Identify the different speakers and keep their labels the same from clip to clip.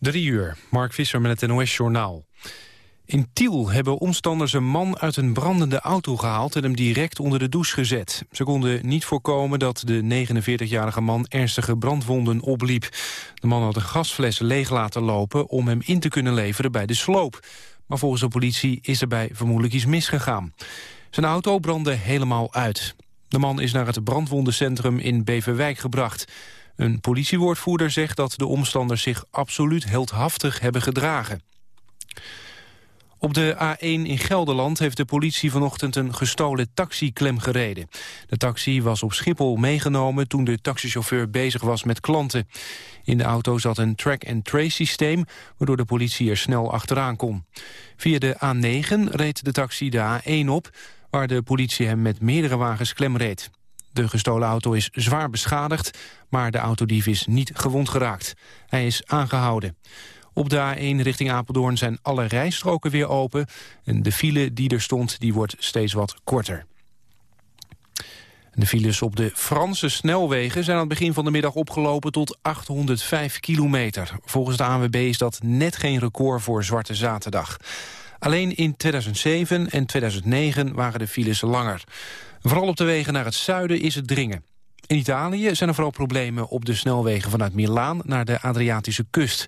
Speaker 1: Drie uur, Mark Visser met het NOS-journaal. In Tiel hebben omstanders een man uit een brandende auto gehaald... en hem direct onder de douche gezet. Ze konden niet voorkomen dat de 49-jarige man ernstige brandwonden opliep. De man had een gasfles leeg laten lopen om hem in te kunnen leveren bij de sloop. Maar volgens de politie is er bij vermoedelijk iets misgegaan. Zijn auto brandde helemaal uit. De man is naar het brandwondencentrum in Beverwijk gebracht. Een politiewoordvoerder zegt dat de omstanders zich absoluut heldhaftig hebben gedragen. Op de A1 in Gelderland heeft de politie vanochtend een gestolen taxi klem gereden. De taxi was op Schiphol meegenomen toen de taxichauffeur bezig was met klanten. In de auto zat een track-and-trace systeem, waardoor de politie er snel achteraan kon. Via de A9 reed de taxi de A1 op, waar de politie hem met meerdere wagens klem reed. De gestolen auto is zwaar beschadigd, maar de autodief is niet gewond geraakt. Hij is aangehouden. Op de A1 richting Apeldoorn zijn alle rijstroken weer open... en de file die er stond die wordt steeds wat korter. De files op de Franse snelwegen zijn aan het begin van de middag opgelopen tot 805 kilometer. Volgens de ANWB is dat net geen record voor Zwarte Zaterdag. Alleen in 2007 en 2009 waren de files langer. Vooral op de wegen naar het zuiden is het dringen. In Italië zijn er vooral problemen op de snelwegen vanuit Milaan naar de Adriatische kust.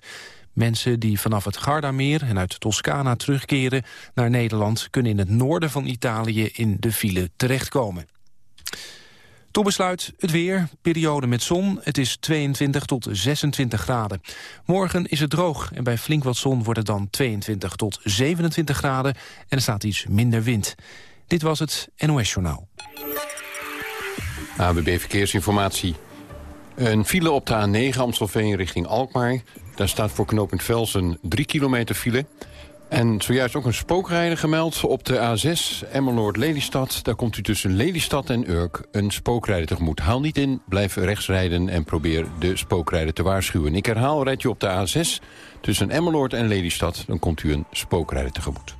Speaker 1: Mensen die vanaf het Gardameer en uit Toscana terugkeren naar Nederland... kunnen in het noorden van Italië in de file terechtkomen. Tot besluit het weer, periode met zon. Het is 22 tot 26 graden. Morgen is het droog en bij flink wat zon wordt het dan 22 tot 27 graden... en er staat iets minder wind. Dit was het NOS Journaal.
Speaker 2: ABB Verkeersinformatie. Een file op de A9 Amstelveen richting Alkmaar. Daar staat voor knooppunt Velsen 3 kilometer file. En zojuist ook een spookrijder gemeld op de A6 Emmeloord-Lelystad. Daar komt u tussen Lelystad en Urk een spookrijder tegemoet. Haal niet in, blijf rechts rijden en probeer de spookrijder te waarschuwen. Ik herhaal, rijd je op de A6 tussen Emmeloord en Lelystad... dan komt u een spookrijder tegemoet.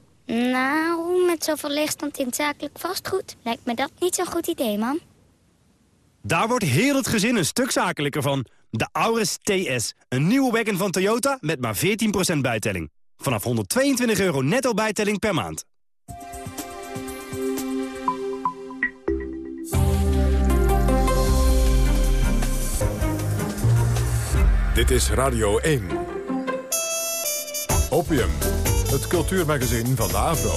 Speaker 3: Nou, met zoveel leegstand in zakelijk vastgoed... lijkt me dat niet zo'n goed idee, man.
Speaker 4: Daar wordt heel het gezin een stuk zakelijker van. De Auris TS, een nieuwe wagon van Toyota met maar 14% bijtelling. Vanaf 122 euro netto bijtelling per maand.
Speaker 5: Dit is Radio 1. Opium, het cultuurmagazin van de Avro.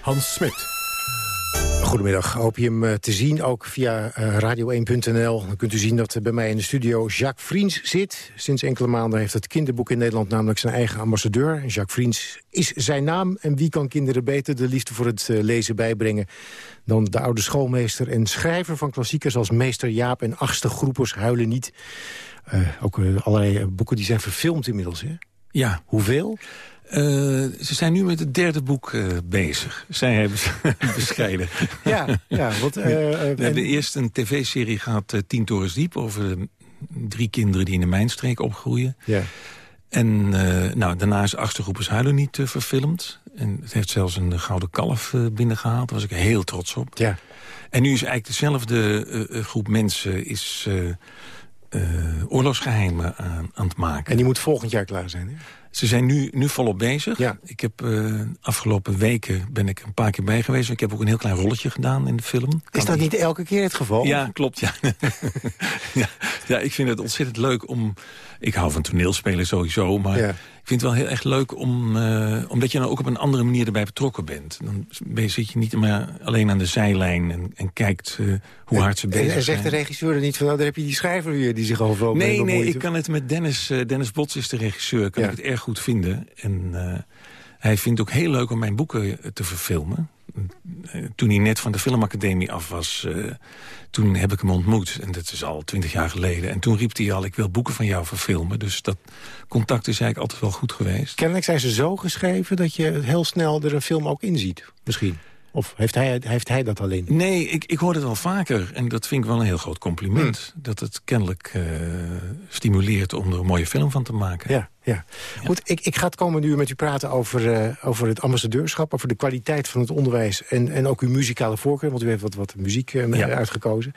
Speaker 5: Hans Smit.
Speaker 6: Goedemiddag, opium eh, te zien ook via uh, radio1.nl. Dan kunt u zien dat bij mij in de studio Jacques Vriends zit. Sinds enkele maanden heeft het kinderboek in Nederland namelijk zijn eigen ambassadeur. Jacques Vriends is zijn naam en wie kan kinderen beter de liefde voor het uh, lezen bijbrengen... dan de oude schoolmeester en schrijver van klassiekers als Meester Jaap en Achtste Groepers Huilen Niet. ook allerlei boeken die zijn verfilmd inmiddels, hè?
Speaker 7: Ja.
Speaker 6: Hoeveel?
Speaker 7: Uh, ze zijn nu met het derde boek uh, bezig. Zij hebben ze bescheiden.
Speaker 6: Ja, ja. Wat, uh,
Speaker 7: We hebben eerst een tv-serie gehad, Tien Torens Diep... over drie kinderen die in de mijnstreek opgroeien.
Speaker 6: Ja.
Speaker 7: En nou, daarna is Achtergroepers Huilen niet verfilmd. En het heeft zelfs een gouden kalf binnengehaald. Daar was ik heel trots op.
Speaker 6: Ja.
Speaker 7: En nu is eigenlijk dezelfde groep mensen... is oorlogsgeheimen aan, aan het maken.
Speaker 6: En die moet volgend jaar klaar zijn, hè?
Speaker 7: Ze zijn nu, nu volop bezig.
Speaker 6: Ja.
Speaker 7: Ik heb uh, afgelopen weken ben ik een paar keer bij geweest. Ik heb ook een heel klein rolletje gedaan in de film.
Speaker 6: Is dat niet elke keer het geval?
Speaker 7: Ja, klopt. Ja. ja, ja, ik vind het ontzettend leuk om... Ik hou van toneelspelen sowieso, maar
Speaker 6: Ja.
Speaker 7: Ik vind het wel heel erg leuk... Om, uh, omdat je dan ook op een andere manier erbij betrokken bent. Dan ben je, zit je niet maar alleen aan de zijlijn en, en kijkt uh, hoe hard ze bezig zijn.
Speaker 6: en zegt de regisseur er niet van, nou, daar heb je die schrijver weer die zich overal
Speaker 7: Nee, nee,
Speaker 6: bemoeit.
Speaker 7: ik kan het met Dennis, uh, Dennis Bots is de regisseur, kan
Speaker 6: Ja.
Speaker 7: ik het erg goed vinden. En hij vindt het ook heel leuk om mijn boeken te verfilmen. Toen hij net van de filmacademie af was... eh, toen heb ik hem ontmoet. En dat is al twintig jaar geleden. En toen riep hij al, ik wil boeken van jou verfilmen. Dus dat contact is eigenlijk altijd wel goed geweest.
Speaker 6: Kennelijk zijn ze zo geschreven dat je heel snel er een film ook in ziet, misschien. Of heeft hij, heeft hij dat alleen?
Speaker 7: Nee, ik, ik hoor het wel vaker. En dat vind ik wel een heel groot compliment. Dat het kennelijk eh, stimuleert om er een mooie film van te maken.
Speaker 6: Ja, ja. Goed, ik, ik ga het komende uur met u praten over, eh, over het ambassadeurschap... over de kwaliteit van het onderwijs en, en ook uw muzikale voorkeur... want u heeft wat, wat muziek
Speaker 7: Ja.
Speaker 6: uitgekozen.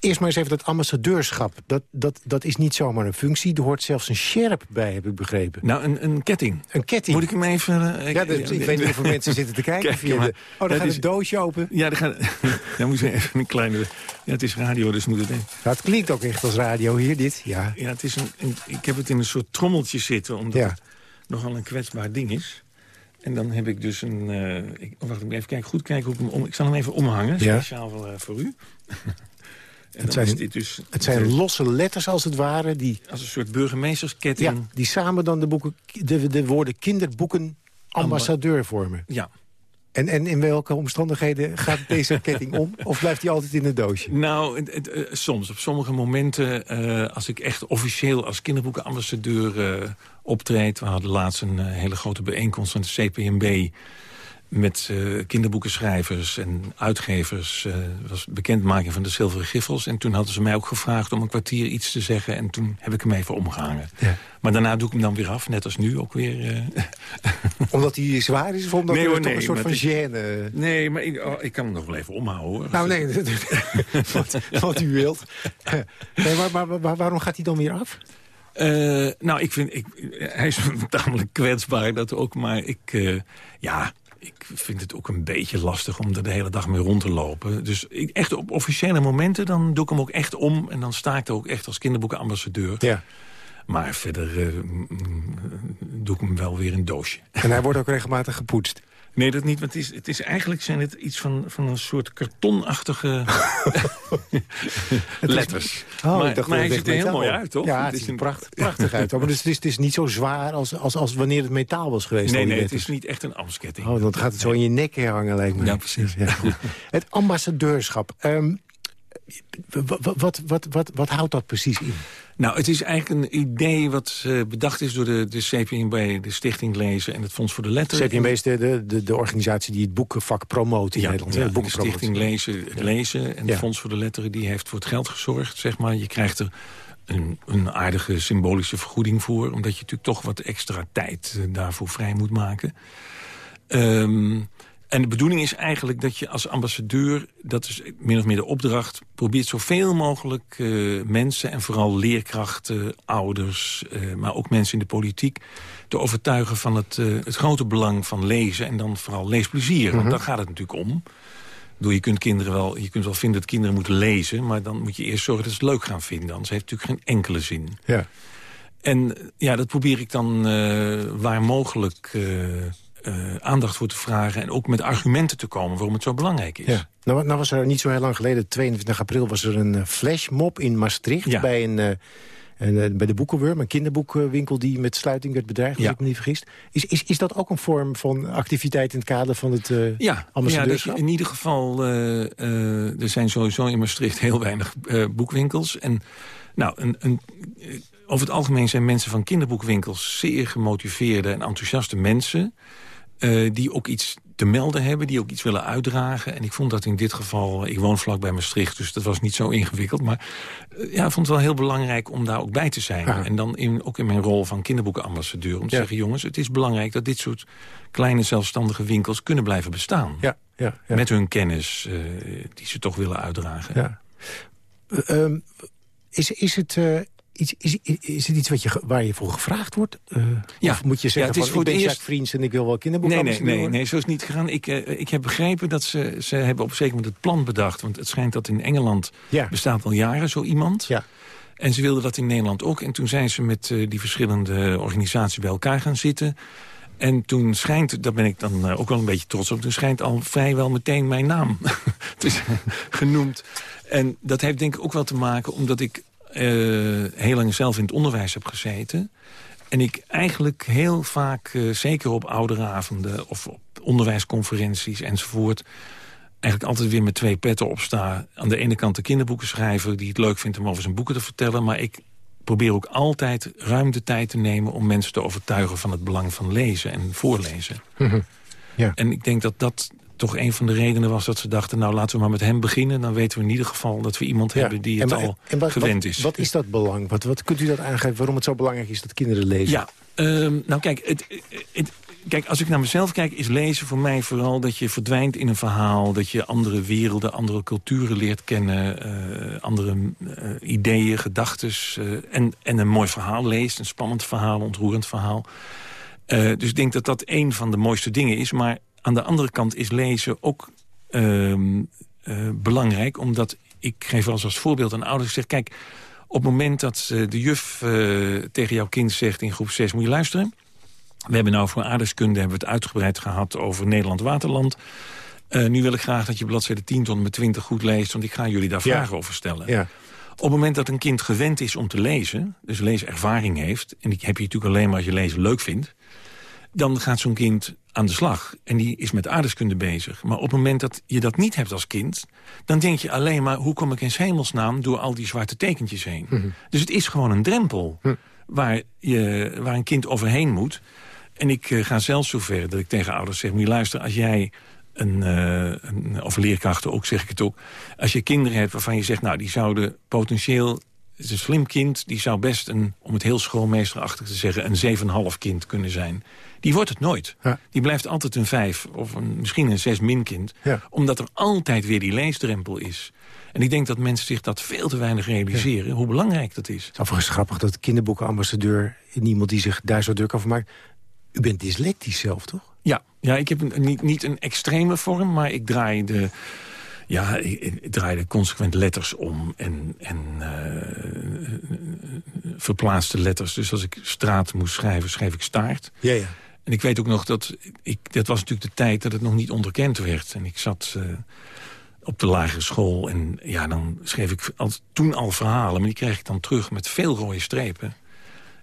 Speaker 6: Eerst maar eens even dat ambassadeurschap. Dat, dat, dat is niet zomaar een functie. Er hoort zelfs een sherp bij, heb ik begrepen.
Speaker 7: Nou, een, een ketting.
Speaker 6: Een ketting.
Speaker 7: Moet ik hem even... eh,
Speaker 6: Ja, dat- ik weet niet of mensen zitten te kijken.
Speaker 7: Kijk, maar
Speaker 6: de- oh, dan
Speaker 7: dat
Speaker 6: gaat
Speaker 7: is-
Speaker 6: het doosje open.
Speaker 7: Ja, dan gaat, dan moet je even een kleine... Ja, het is radio, dus moet het... even-
Speaker 6: het klinkt ook echt als radio hier, dit. Ja.
Speaker 7: Ja, het is een, een- ik heb het in een soort trommeltje zitten, omdat
Speaker 6: Ja.
Speaker 7: het nogal een kwetsbaar ding is. En dan heb ik dus een... eh, ik, oh, wacht, ik moet even kijken, goed kijken hoe ik hem om... Ik zal hem even omhangen,
Speaker 6: Ja.
Speaker 7: speciaal eh, voor u. en
Speaker 6: Het zijn-
Speaker 7: dus...
Speaker 6: Het zijn losse letters als het ware, die,
Speaker 7: Als een soort burgemeestersketting.
Speaker 6: ja, die samen dan de, boeken, de, de woorden kinderboeken ambassadeur vormen.
Speaker 7: Ja.
Speaker 6: En, en in welke omstandigheden gaat deze ketting om? Of blijft hij altijd in het doosje?
Speaker 7: Nou, het, het, eh, soms. Op sommige momenten, eh, als ik echt officieel als kinderboekenambassadeur eh, optreed... we hadden laatst een hele grote bijeenkomst van de CPMB... met eh, kinderboekenschrijvers en uitgevers. eh was bekendmaking van de Zilveren Griffels. En toen hadden ze mij ook gevraagd om een kwartier iets te zeggen... en toen heb ik hem even omgehangen.
Speaker 6: Ja.
Speaker 7: Maar daarna doe ik hem dan weer af, net als nu ook weer... eh,
Speaker 6: Omdat hij zwaar is of omdat
Speaker 7: Nee, hoor,
Speaker 6: toch
Speaker 7: nee,
Speaker 6: een soort van
Speaker 7: het
Speaker 6: gêne...
Speaker 7: nee, maar ik, oh, ik kan hem nog wel even omhouden, hoor.
Speaker 6: Nou nee, wat, wat u wilt. Nee, maar, maar, maar waarom gaat hij dan weer af?
Speaker 7: Nou, ik vind... Ik, hij is tamelijk kwetsbaar, dat ook. Maar ik... ja, ik vind het ook een beetje lastig om er de hele dag mee rond te lopen. Dus ik, echt op officiële momenten, dan doe ik hem ook echt om. En dan sta ik er ook echt als kinderboekenambassadeur.
Speaker 6: Ja.
Speaker 7: Maar verder eh, mm, mm, doe ik hem wel weer in een doosje.
Speaker 6: En hij wordt ook regelmatig gepoetst.
Speaker 7: Nee, dat niet. Want het is, het is eigenlijk zijn het iets van, van een soort kartonachtige letters.
Speaker 6: Oh,
Speaker 7: maar
Speaker 6: ik dacht
Speaker 7: maar
Speaker 6: dat
Speaker 7: hij
Speaker 6: het
Speaker 7: ziet er heel mooi uit, toch?
Speaker 6: Ja, het, ziet er pracht, prachtig uit. Maar dus het, is, het is niet zo zwaar als, als, als wanneer het metaal was geweest.
Speaker 7: Nee, nee, het is niet echt een amsketting.
Speaker 6: Oh, dan gaat het zo in je nek hangen, lijkt me.
Speaker 7: Ja, precies.
Speaker 6: Ja, goed. Het ambassadeurschap. Ehm, w- wat, wat, wat, wat houdt dat precies in?
Speaker 7: Nou, het is eigenlijk een idee wat eh, bedacht is door de, de CPNB, de Stichting Lezen en het Fonds voor de Letteren.
Speaker 6: CPMB is de, de, de, organisatie die het boekenvak promoot in
Speaker 7: ja,
Speaker 6: Nederland.
Speaker 7: ja, de. Stichting Lezen, het Lezen en
Speaker 6: Ja.
Speaker 7: het Fonds voor de Letteren... die heeft voor het geld gezorgd, zeg maar. Je krijgt er een, een aardige symbolische vergoeding voor... omdat je natuurlijk toch wat extra tijd eh, daarvoor vrij moet maken. Ehm, en de bedoeling is eigenlijk dat je als ambassadeur... dat is min of meer de opdracht... probeert zoveel mogelijk eh, mensen en vooral leerkrachten, ouders... eh, maar ook mensen in de politiek te overtuigen van het, eh, het grote belang van lezen... en dan vooral leesplezier, want daar gaat het natuurlijk om. Bedoel, je kunt, kinderen wel, je kunt wel vinden dat kinderen moeten lezen... maar dan moet je eerst zorgen dat ze het leuk gaan vinden. Anders heeft het natuurlijk geen enkele zin.
Speaker 6: Ja.
Speaker 7: En ja, dat probeer ik dan waar mogelijk eh, aandacht voor te vragen... en ook met argumenten te komen waarom het zo belangrijk is.
Speaker 6: Ja. Nou, nou was er niet zo heel lang geleden, 22 april, was er een eh, flashmob in Maastricht.
Speaker 7: Ja.
Speaker 6: Bij, een, eh, een, bij de Boekenwurm, een kinderboekwinkel die met sluiting werd bedreigd, als
Speaker 7: Ja.
Speaker 6: ik me niet vergis. Is, is, is dat ook een vorm van activiteit in het kader van het eh
Speaker 7: Ja, ja
Speaker 6: ambassadeurschap?
Speaker 7: je in ieder geval, er zijn sowieso in Maastricht heel weinig boekwinkels. En nou, een, een, over het algemeen zijn mensen van kinderboekwinkels zeer gemotiveerde en enthousiaste mensen. Eh, die ook iets te melden hebben, die ook iets willen uitdragen. En ik vond dat in dit geval, ik woon vlak bij Maastricht, dus dat was niet zo ingewikkeld. Maar eh, ja, ik vond het wel heel belangrijk om daar ook bij te zijn. En dan in, ook in mijn rol van kinderboekenambassadeur. Om te
Speaker 6: Ja.
Speaker 7: zeggen, jongens, het is belangrijk dat dit soort kleine zelfstandige winkels kunnen blijven bestaan.
Speaker 6: Ja, ja, ja.
Speaker 7: Met hun kennis eh, die ze toch willen uitdragen.
Speaker 6: Ja. Eh, ehm, is, is, het, eh, iets, is, is het iets wat je, waar je voor gevraagd wordt? Eh,
Speaker 7: Ja.
Speaker 6: Of moet je
Speaker 7: Ja,
Speaker 6: zeggen
Speaker 7: het is
Speaker 6: van,
Speaker 7: voor
Speaker 6: ik ben Vriends en ik wil wel kinderboeken
Speaker 7: Nee, nee, nee, nee, zo is het niet gegaan. Ik, eh, ik heb begrepen dat ze, ze hebben op een zeker moment het plan bedacht. Want het schijnt dat in Engeland
Speaker 6: Ja.
Speaker 7: bestaat al jaren zo iemand.
Speaker 6: Ja.
Speaker 7: En ze wilden dat in Nederland ook. En toen zijn ze met eh, die verschillende organisaties bij elkaar gaan zitten. En toen schijnt, daar ben ik dan ook wel een beetje trots op... toen schijnt al vrijwel meteen mijn naam te zijn genoemd. En dat heeft denk ik ook wel te maken omdat ik eh, heel lang zelf in het onderwijs heb gezeten... En ik eigenlijk heel vaak, eh, zeker op ouderavonden of op onderwijsconferenties enzovoort... eigenlijk altijd weer met twee petten opsta. Aan de ene kant de kinderboekenschrijver die het leuk vindt om over zijn boeken te vertellen... maar ik probeer ook altijd ruim de tijd te nemen... om mensen te overtuigen van het belang van lezen en voorlezen.
Speaker 6: Mhm. Ja.
Speaker 7: En ik denk dat dat toch een van de redenen was dat ze dachten... nou, laten we maar met hem beginnen. Dan weten we in ieder geval dat we iemand
Speaker 6: Ja.
Speaker 7: hebben die het al
Speaker 6: en wat,
Speaker 7: gewend is.
Speaker 6: Wat is dat belang? Wat, wat kunt u dat aangeven waarom het zo belangrijk is dat kinderen lezen?
Speaker 7: Ja, ehm, nou kijk, het, het- kijk, als ik naar mezelf kijk, is lezen voor mij vooral dat je verdwijnt in een verhaal. Dat je andere werelden, andere culturen leert kennen. eh, andere eh, ideeën, gedachten. en, en een mooi verhaal leest. Een spannend verhaal, een ontroerend verhaal. Eh, dus ik denk dat dat een van de mooiste dingen is. Maar aan de andere kant is lezen ook ehm, eh, belangrijk. Omdat ik geef wel eens als voorbeeld aan ouders. Ik zeg, kijk, op het moment dat eh, de juf eh, tegen jouw kind zegt in groep 6... moet je luisteren. We hebben nou voor aardrijkskunde hebben we het uitgebreid gehad over Nederland-Waterland. Nu wil ik graag dat je bladzijde 10 tot en met 20 goed leest... want ik ga jullie daar
Speaker 6: Ja.
Speaker 7: vragen over stellen.
Speaker 6: Ja.
Speaker 7: Op het moment dat een kind gewend is om te lezen... dus leeservaring heeft... en die heb je natuurlijk alleen maar als je lezen leuk vindt... dan gaat zo'n kind aan de slag. En die is met aardrijkskunde bezig. Maar op het moment dat je dat niet hebt als kind... dan denk je alleen maar, hoe kom ik in hemelsnaam... door al die zwarte tekentjes heen.
Speaker 6: Mhm.
Speaker 7: Dus het is gewoon een drempel
Speaker 6: Hm.
Speaker 7: waar, je, waar een kind overheen moet. En ik eh, ga zelfs zover dat ik tegen ouders zeg... moet je luisteren, als jij een, eh, een, of leerkrachten ook, zeg ik het ook... als je kinderen hebt waarvan je zegt... nou, die zouden potentieel... het is een slim kind, die zou best een... om het heel schoolmeesterachtig te zeggen... een 7,5 kind kunnen zijn. Die wordt het nooit.
Speaker 6: Ja.
Speaker 7: Die blijft altijd een 5 of een, misschien een 6 min kind.
Speaker 6: Ja.
Speaker 7: Omdat er altijd weer die leesdrempel is. En ik denk dat mensen zich dat veel te weinig realiseren... hoe belangrijk dat is.
Speaker 6: Het is overigens grappig dat kinderboekenambassadeur... iemand die zich daar zo druk over maakt... U bent dyslectisch zelf, toch?
Speaker 7: Ja, ja ik heb een, niet, niet een extreme vorm, maar ik draai de... Ja, ik, ik draai de consequent letters om en, en eh, verplaatste letters. Dus als ik straat moest schrijven, schreef ik staart.
Speaker 6: Ja, ja.
Speaker 7: En ik weet ook nog dat... Ik, dat was natuurlijk de tijd dat het nog niet onderkend werd. En ik zat eh, op de lagere school en ja, dan schreef ik al, toen al verhalen... maar die kreeg ik dan terug met veel rode strepen.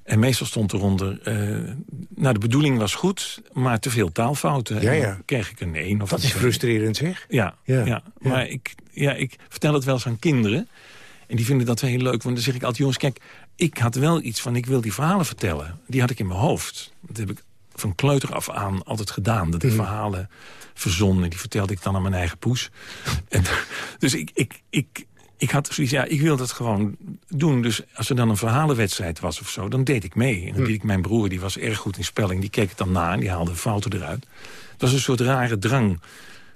Speaker 7: En meestal stond eronder... eh nou, de bedoeling was goed, maar te veel taalfouten.
Speaker 6: Ja, ja.
Speaker 7: kreeg ik een 1 of
Speaker 6: Dat is
Speaker 7: twee.
Speaker 6: frustrerend, zeg.
Speaker 7: Ja,
Speaker 6: Ja,
Speaker 7: ja, maar Ik, ja, ik vertel het wel eens aan kinderen. En die vinden dat wel heel leuk. Want dan zeg ik altijd, jongens, kijk, ik had wel iets van... ik wil die verhalen vertellen. Die had ik in mijn hoofd. Dat heb ik van kleuter af aan altijd gedaan. Dat ik
Speaker 6: Mhm.
Speaker 7: verhalen verzon en die vertelde ik dan aan mijn eigen poes. en, dus ik, ik, ik, ik had zoiets, ja, ik wil dat gewoon doen. Dus als er dan een verhalenwedstrijd was of zo, dan deed ik mee. En dan deed ik mijn broer, die was erg goed in spelling... die keek het dan na en die haalde fouten eruit. Het was een soort rare drang.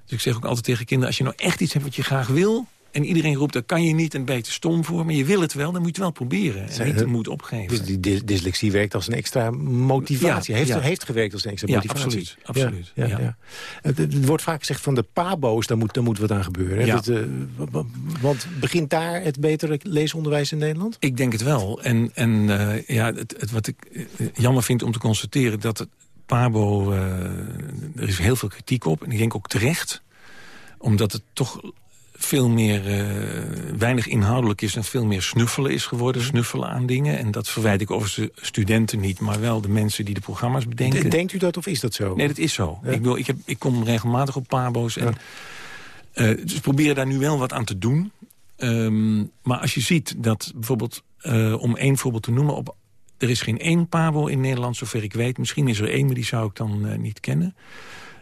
Speaker 7: Dus ik zeg ook altijd tegen kinderen... als je nou echt iets hebt wat je graag wil... en iedereen roept, dat kan je niet en te stom voor... maar je wil het wel, dan moet je het wel proberen. En niet de
Speaker 6: het-
Speaker 7: moed opgeven.
Speaker 6: Dus die dys- dyslexie werkt als een extra motivatie.
Speaker 7: Ja,
Speaker 6: heeft,
Speaker 7: ja.
Speaker 6: heeft gewerkt als een extra
Speaker 7: Ja,
Speaker 6: motivatie.
Speaker 7: absoluut, absoluut,
Speaker 6: Ja. Het, het wordt vaak gezegd van de pabo's, daar moet, daar moet wat aan gebeuren. Dat, eh, want begint daar het betere leesonderwijs in Nederland?
Speaker 7: Ik denk het wel. En, en eh, ja, het, het, wat ik eh, jammer vind om te constateren... dat het Pabo, er is heel veel kritiek op. En ik denk ook terecht. Omdat het toch veel meer, eh, weinig inhoudelijk is... en veel meer snuffelen is geworden. Snuffelen aan dingen. En dat verwijt ik over de studenten niet... maar wel de mensen die de programma's bedenken.
Speaker 6: Denkt u dat of is dat zo?
Speaker 7: Nee, dat is zo.
Speaker 6: Ja.
Speaker 7: Ik, bedoel, ik, heb, ik kom regelmatig op Pabo's. En, eh, dus proberen daar nu wel wat aan te doen. Ehm, maar als je ziet dat bijvoorbeeld, eh, om één voorbeeld te noemen... Op, er is geen één Pabo in Nederland, zover ik weet. Misschien is er één, maar die zou ik dan niet kennen.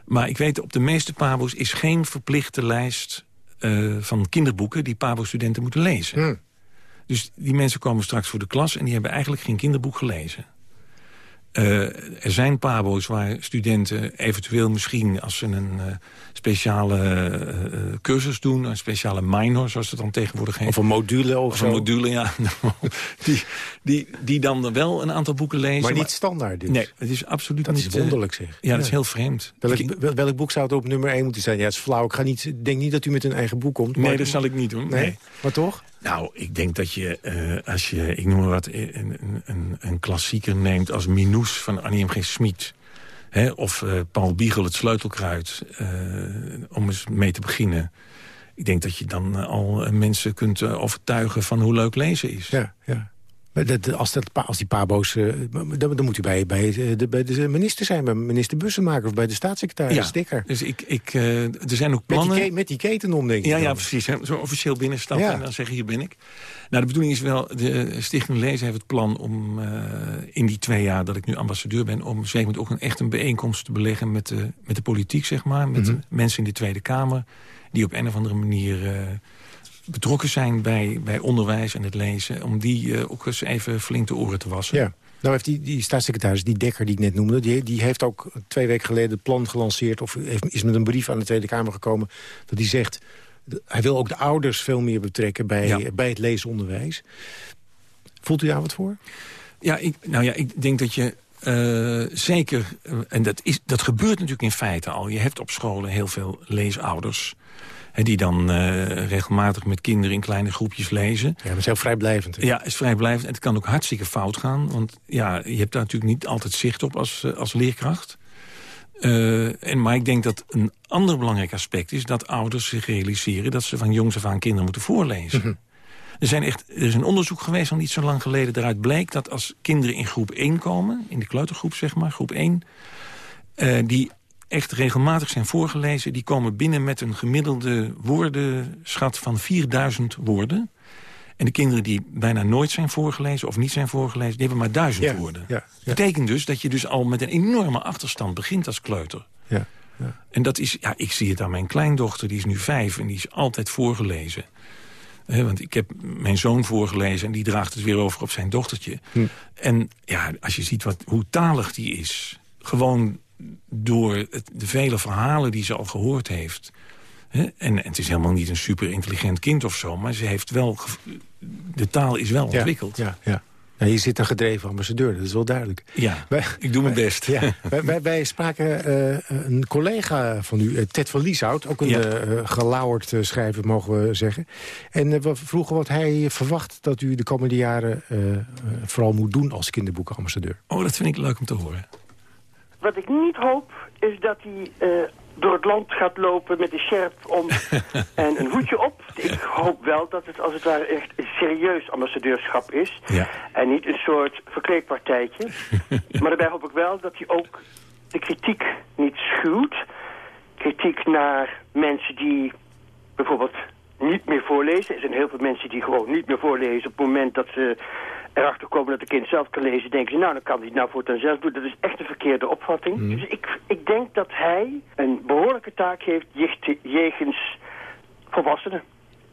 Speaker 7: Maar ik weet, op de meeste Pabo's is geen verplichte lijst... eh, van kinderboeken die Pabo-studenten moeten lezen.
Speaker 6: Hm.
Speaker 7: Dus die mensen komen straks voor de klas... en die hebben eigenlijk geen kinderboek gelezen. Eh, er zijn pabo's waar studenten eventueel misschien... als ze een eh, speciale eh, cursus doen... een speciale minor, zoals het dan tegenwoordig heet...
Speaker 6: Of een module of,
Speaker 7: of
Speaker 6: zo?
Speaker 7: een module, ja. die, die, die dan wel een aantal boeken lezen.
Speaker 6: maar niet standaard dus?
Speaker 7: Nee, het is absoluut
Speaker 6: Dat
Speaker 7: niet...
Speaker 6: is
Speaker 7: eh,
Speaker 6: wonderlijk zeg.
Speaker 7: ja, dat is heel vreemd.
Speaker 6: Welk, welk boek zou het op nummer 1 moeten zijn? Ja, het is flauw. Ik ga niet, denk niet dat u met een eigen boek komt.
Speaker 7: nee,
Speaker 6: maar-
Speaker 7: dat zal ik niet doen.
Speaker 6: Nee?
Speaker 7: nee.
Speaker 6: Maar toch?
Speaker 7: Nou, ik denk dat je, eh, als je, ik noem maar wat, een, een, een, een klassieker neemt als Minous van Annie M. G. Smit. Of eh, Paul Biegel, het sleutelkruid, eh, om eens mee te beginnen. Ik denk dat je dan eh, al eh, mensen kunt eh, overtuigen van hoe leuk lezen is.
Speaker 6: Ja, ja. Als, dat, als die pabo's... eh, dan, dan moet u bij, bij, eh, de, bij de minister zijn, bij minister Bussemaker... of bij de staatssecretaris
Speaker 7: Ja,
Speaker 6: Sticker.
Speaker 7: Dus ik, ik, eh, er zijn ook
Speaker 6: Met
Speaker 7: plannen...
Speaker 6: die, ke- met die keten om, denk ik.
Speaker 7: Ja, ja, precies. Zo officieel binnenstappen
Speaker 6: Ja.
Speaker 7: en dan zeggen hier ben ik. Nou, de bedoeling is wel, de Stichting Lezen heeft het plan om in die twee jaar dat ik nu ambassadeur ben... om zeker ook een, echt een bijeenkomst te beleggen met de, met de politiek, zeg maar. Met
Speaker 6: Mhm.
Speaker 7: de mensen in de Tweede Kamer die op een of andere manier... betrokken zijn bij, bij onderwijs en het lezen... om die eh, ook eens even flink de oren te wassen.
Speaker 6: Ja. Nou heeft die, die staatssecretaris, die Dekker die ik net noemde... Die, die heeft ook twee weken geleden het plan gelanceerd... of heeft, is met een brief aan de Tweede Kamer gekomen... dat hij zegt, hij wil ook de ouders veel meer betrekken... bij,
Speaker 7: Ja.
Speaker 6: bij het leesonderwijs. Voelt u daar wat voor?
Speaker 7: Ja, ik, nou ja, ik denk dat je eh, zeker... eh, en dat, is, dat gebeurt natuurlijk in feite al. Je hebt op scholen heel veel leesouders... die dan eh, regelmatig met kinderen in kleine groepjes lezen.
Speaker 6: Ja, dat is heel vrijblijvend. hè?
Speaker 7: Ja, is vrijblijvend. En het kan ook hartstikke fout gaan. Want ja, je hebt daar natuurlijk niet altijd zicht op als, eh, als leerkracht. Eh, en, maar ik denk dat een ander belangrijk aspect is... dat ouders zich realiseren dat ze van jongs af aan kinderen moeten voorlezen. Er, zijn echt, er is een onderzoek geweest al niet zo lang geleden. Daaruit blijkt dat als kinderen in groep 1 komen... in de kleutergroep zeg maar, groep 1... eh, die echt regelmatig zijn voorgelezen... die komen binnen met een gemiddelde woordenschat van 4000 woorden. En de kinderen die bijna nooit zijn voorgelezen of niet zijn voorgelezen... die hebben maar duizend
Speaker 6: Ja,
Speaker 7: woorden.
Speaker 6: ja, ja.
Speaker 7: betekent dus dat je dus al met een enorme achterstand begint als kleuter.
Speaker 6: Ja,
Speaker 7: En dat is, ja, ik zie het aan mijn kleindochter, die is nu vijf... en die is altijd voorgelezen. Want ik heb mijn zoon voorgelezen en die draagt het weer over op zijn dochtertje.
Speaker 6: Hm.
Speaker 7: En ja, als je ziet wat, hoe talig die is... gewoon door het, de vele verhalen die ze al gehoord heeft... Hè, en, en het is helemaal niet een super intelligent kind of zo... maar ze heeft wel, de taal is wel
Speaker 6: Ja,
Speaker 7: ontwikkeld.
Speaker 6: Ja, ja. Nou, je zit een gedreven ambassadeur, dat is wel duidelijk.
Speaker 7: Ja,
Speaker 6: Wij-
Speaker 7: ik doe mijn best.
Speaker 6: Ja, wij, wij, wij spraken eh, een collega van u, eh, Ted van Lieshout... ook een
Speaker 7: Ja.
Speaker 6: eh, gelauwerd schrijver, mogen we zeggen. En we vroegen wat hij verwacht dat u de komende jaren... vooral moet doen als kinderboekenambassadeur.
Speaker 7: Oh, dat vind ik leuk om te horen.
Speaker 8: Wat ik niet hoop, is dat hij eh, door het land gaat lopen met een sjerp om en een hoedje op. Ik hoop wel dat het als het ware echt een serieus ambassadeurschap is.
Speaker 7: Ja.
Speaker 8: En niet een soort verkleedpartijtje. maar daarbij hoop ik wel dat hij ook de kritiek niet schuwt. Kritiek naar mensen die bijvoorbeeld niet meer voorlezen. Er zijn heel veel mensen die gewoon niet meer voorlezen op het moment dat ze erachter komen dat het kind zelf kan lezen. Denken ze, nou dan kan hij het nou voortaan zelf doen. Dat is echt een verkeerde opvatting. Dus ik, ik denk dat hij een behoorlijke taak heeft jegens volwassenen.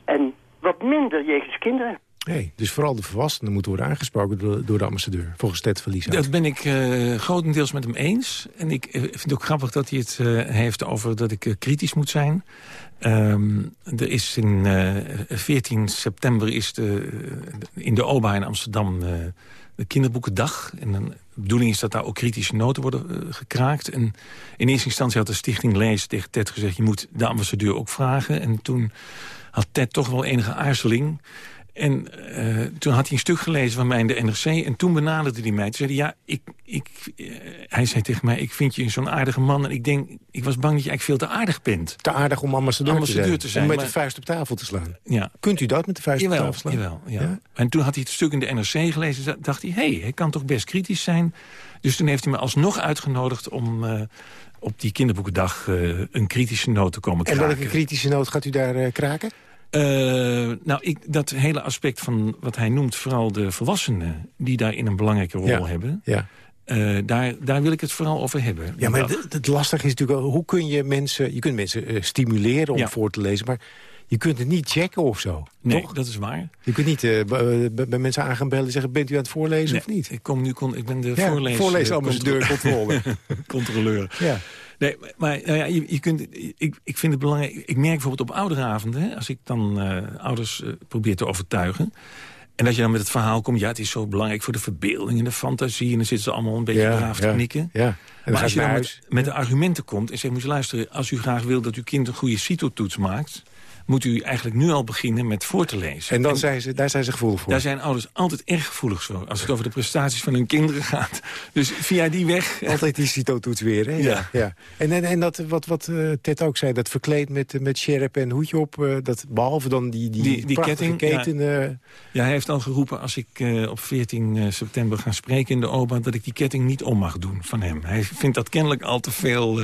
Speaker 8: En wat minder jegens kinderen.
Speaker 6: Nee, dus vooral de volwassenen moeten worden aangesproken door, door de ambassadeur. Volgens Ted Lieshout.
Speaker 7: Dat ben ik eh, grotendeels met hem eens. En ik eh, vind het ook grappig dat hij het eh, heeft over dat ik kritisch moet zijn. Ehm, er is in eh 14 september is de, in de OBA in Amsterdam eh, de kinderboekendag. En de bedoeling is dat daar ook kritische noten worden eh, gekraakt. En in eerste instantie had de stichting Lees tegen Ted gezegd... je moet de ambassadeur ook vragen. En toen had Ted toch wel enige aarzeling... En eh, toen had hij een stuk gelezen van mij in de NRC. En toen benaderde hij mij. Toen zei hij, ja, ik, ik, eh, hij zei tegen mij... ik vind je zo'n aardige man. En ik denk, ik was bang dat je eigenlijk veel te aardig bent.
Speaker 6: Te aardig om ambassadeur,
Speaker 7: Ambassadeur
Speaker 6: te zijn.
Speaker 7: te zijn,
Speaker 6: om met
Speaker 7: maar-
Speaker 6: de vuist op tafel te slaan.
Speaker 7: Ja.
Speaker 6: Kunt u dat met de vuist op tafel slaan?
Speaker 7: jawel ja. En toen had hij het stuk in de NRC gelezen. da- dacht hij, hé, hey, hij kan toch best kritisch zijn. Dus toen heeft hij me alsnog uitgenodigd om... eh, op die kinderboekendag een kritische noot te komen
Speaker 6: En
Speaker 7: kraken.
Speaker 6: welke kritische noot gaat u daar kraken?
Speaker 7: Eh, nou, ik, dat hele aspect van wat hij noemt... vooral de volwassenen die daarin een belangrijke rol
Speaker 6: Ja,
Speaker 7: hebben...
Speaker 6: Ja.
Speaker 7: eh, daar, daar wil ik het vooral over hebben.
Speaker 6: Ja, maar het, het lastige is natuurlijk... hoe kun je mensen... Je kunt mensen eh, stimuleren om
Speaker 7: Ja.
Speaker 6: voor te lezen... maar je kunt het niet checken of zo.
Speaker 7: nee,
Speaker 6: toch?
Speaker 7: dat is waar.
Speaker 6: Je kunt niet bij mensen aan gaan bellen en zeggen... bent u aan het voorlezen
Speaker 7: Nee,
Speaker 6: of niet?
Speaker 7: Ik, kom nu, kon, ik ben de
Speaker 6: Ja,
Speaker 7: voorlees,
Speaker 6: controle.
Speaker 7: controleur.
Speaker 6: Ja.
Speaker 7: Nee, maar nou ja, je, je kunt, ik, ik vind het belangrijk... Ik merk bijvoorbeeld op ouderavonden... Hè, als ik dan eh, ouders eh, probeer te overtuigen... en dat je dan met het verhaal komt... ja, het is zo belangrijk voor de verbeelding en de fantasie... en dan zitten ze allemaal een beetje
Speaker 6: Ja,
Speaker 7: braaf te
Speaker 6: ja,
Speaker 7: knikken.
Speaker 6: ja.
Speaker 7: Maar als je dan met de argumenten komt en zegt... moet je luisteren, als u graag wil dat uw kind een goede CITO-toets maakt... moet u eigenlijk nu al beginnen met voor te lezen.
Speaker 6: En, dan zijn ze, daar zijn ze gevoelig voor?
Speaker 7: Daar zijn ouders altijd erg gevoelig voor. Als het over de prestaties van hun kinderen gaat. Dus via die weg...
Speaker 6: Altijd die cito-toets weer, hè? Ja. ja. En, en, en dat, wat, wat uh, Ted ook zei, dat verkleed met, met sjerp en hoedje op... Uh, dat, behalve dan die, die,
Speaker 7: die, die
Speaker 6: ketting, keten...
Speaker 7: Ja. Uh... ja. hij heeft al geroepen als ik op 14 september ga spreken in de OBA... dat ik die ketting niet om mag doen van hem. Hij vindt dat kennelijk al te veel...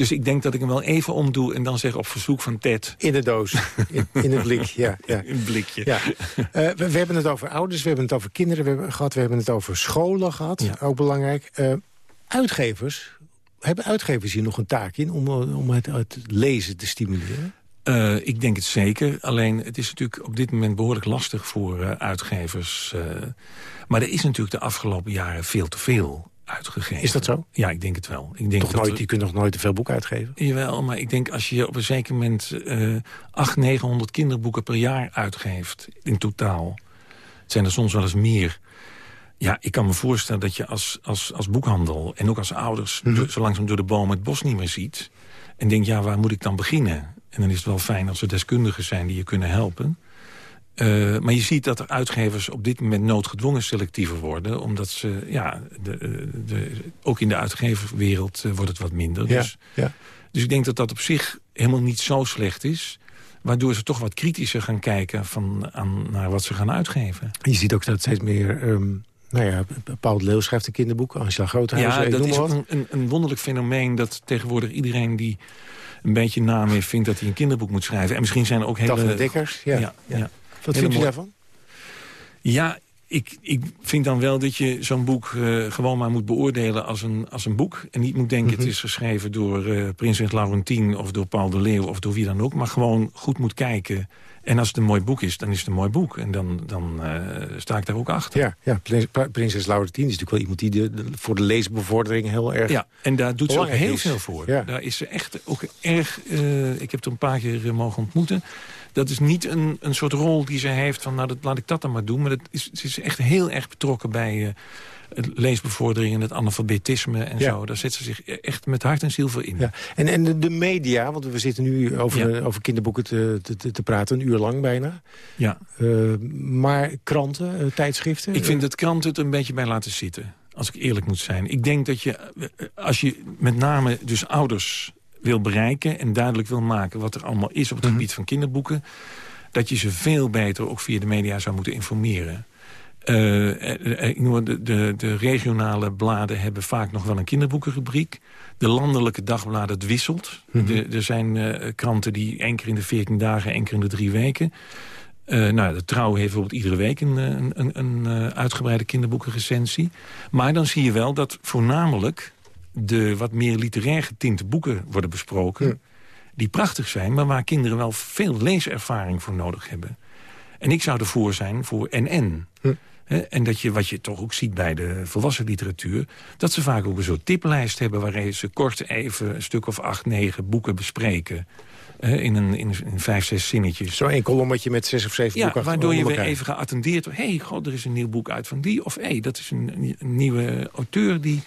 Speaker 7: Dus ik denk dat ik hem wel even omdoe en dan zeg op verzoek van Ted...
Speaker 6: In de doos, in, in het blik, ja. ja.
Speaker 7: In het blikje.
Speaker 6: Ja. Uh, we, we, hebben het over ouders, we hebben het over kinderen we hebben gehad... we hebben het over scholen gehad, ja. ook belangrijk. Uh, uitgevers, hebben uitgevers hier nog een taak in... om, om het, het lezen te stimuleren?
Speaker 7: Uh, ik denk het zeker. Alleen het is natuurlijk op dit moment behoorlijk lastig voor uh, uitgevers. Uh, maar er is natuurlijk de afgelopen jaren veel te veel uitgegeven.
Speaker 6: Is dat zo?
Speaker 7: Ja, ik denk het wel. Ik denk
Speaker 6: Toch
Speaker 7: dat
Speaker 6: nooit, je kunt nog nooit te veel boeken uitgeven?
Speaker 7: Jawel, maar ik denk als je op een zeker moment uh, 800, 900 kinderboeken per jaar uitgeeft in totaal. Het zijn er soms wel eens meer. Ja, ik kan me voorstellen dat je als, als, als boekhandel en ook als ouders... Mm -hmm. zo langzaam door de boom het bos niet meer ziet. En denkt, ja, waar moet ik dan beginnen? En dan is het wel fijn als er deskundigen zijn die je kunnen helpen. Uh, maar je ziet dat er uitgevers op dit moment noodgedwongen selectiever worden. Omdat ze, ja, de, de, ook in de uitgeverwereld uh, wordt het wat minder.
Speaker 6: Ja,
Speaker 7: dus,
Speaker 6: ja.
Speaker 7: dus ik denk dat dat op zich helemaal niet zo slecht is. Waardoor ze toch wat kritischer gaan kijken van, aan, naar wat ze gaan uitgeven.
Speaker 6: Je ziet ook dat steeds meer... Um... Nou ja, Paul Leeuw schrijft een kinderboek. Angela Groothuizen,
Speaker 7: Ja, dat is
Speaker 6: wat.
Speaker 7: een, een, een wonderlijk fenomeen... dat tegenwoordig iedereen die een beetje naam heeft... vindt dat hij een kinderboek moet schrijven. En misschien zijn er ook hele...
Speaker 6: Daphne Dekkers, ja.
Speaker 7: ja, ja.
Speaker 6: Wat vind je daarvan?
Speaker 7: Ja, ik, ik vind dan wel dat je zo'n boek uh, gewoon maar moet beoordelen als een, als een boek. En niet moet denken mm -hmm. het is geschreven door uh, Prinses Laurentien... of door Paul de Leeuw of door wie dan ook. Maar gewoon goed moet kijken. En als het een mooi boek is, dan is het een mooi boek. En dan, dan uh, sta ik daar ook achter.
Speaker 6: Ja, ja Prinses Laurentien is natuurlijk wel iemand die de, de, voor de leesbevordering heel erg...
Speaker 7: Ja, en daar doet ze ook heel
Speaker 6: is.
Speaker 7: veel voor.
Speaker 6: Ja.
Speaker 7: Daar is ze echt ook erg... ik heb er een paar keer mogen ontmoeten dat is niet een, een soort rol die ze heeft van... nou, dat, laat ik dat dan maar doen. Maar dat is, ze is echt heel erg betrokken bij uh, het leesbevordering... en het analfabetisme en
Speaker 6: Ja.
Speaker 7: zo. Daar zet ze zich echt met hart en ziel voor in.
Speaker 6: Ja. En, en de, de media, want we zitten nu over,
Speaker 7: Ja.
Speaker 6: over kinderboeken te, te, te praten, een uur lang bijna.
Speaker 7: Ja.
Speaker 6: Uh, maar kranten, uh, tijdschriften?
Speaker 7: Ik vind dat kranten het een beetje bij laten zitten. Als ik eerlijk moet zijn. Ik denk dat je, eh, als je met name dus ouders wil bereiken... en duidelijk wil maken wat er allemaal is op het
Speaker 6: Mhm.
Speaker 7: gebied van kinderboeken... dat je ze veel beter ook via de media zou moeten informeren. Uh, ik noem het, de, de, de regionale bladen hebben vaak nog wel een kinderboekenrubriek. De landelijke dagbladen, het wisselt.
Speaker 6: Mhm.
Speaker 7: De, er zijn kranten die één keer in de 14 dagen, één keer in de drie weken... Uh, nou, de Trouw heeft bijvoorbeeld iedere week een, een, een, een uitgebreide kinderboekenrecensie. Maar dan zie je wel dat voornamelijk de wat meer literair getinte boeken worden besproken...
Speaker 6: Ja.
Speaker 7: die prachtig zijn, maar waar kinderen wel veel leeservaring voor nodig hebben. En ik zou ervoor zijn voor NN. En dat je, wat je toch ook ziet bij de volwassen literatuur... dat ze vaak ook een soort tiplijst hebben... waarin ze kort even een stuk of acht, negen boeken bespreken... in, een, in, in vijf, zes zinnetjes.
Speaker 6: Zo één kolommetje met zes of zeven
Speaker 7: Ja,
Speaker 6: boeken
Speaker 7: waardoor je weer even geattendeerd wordt. Hé, hey, god, er is een nieuw boek uit van die. Of hé, hey, dat is een, een nieuwe auteur die,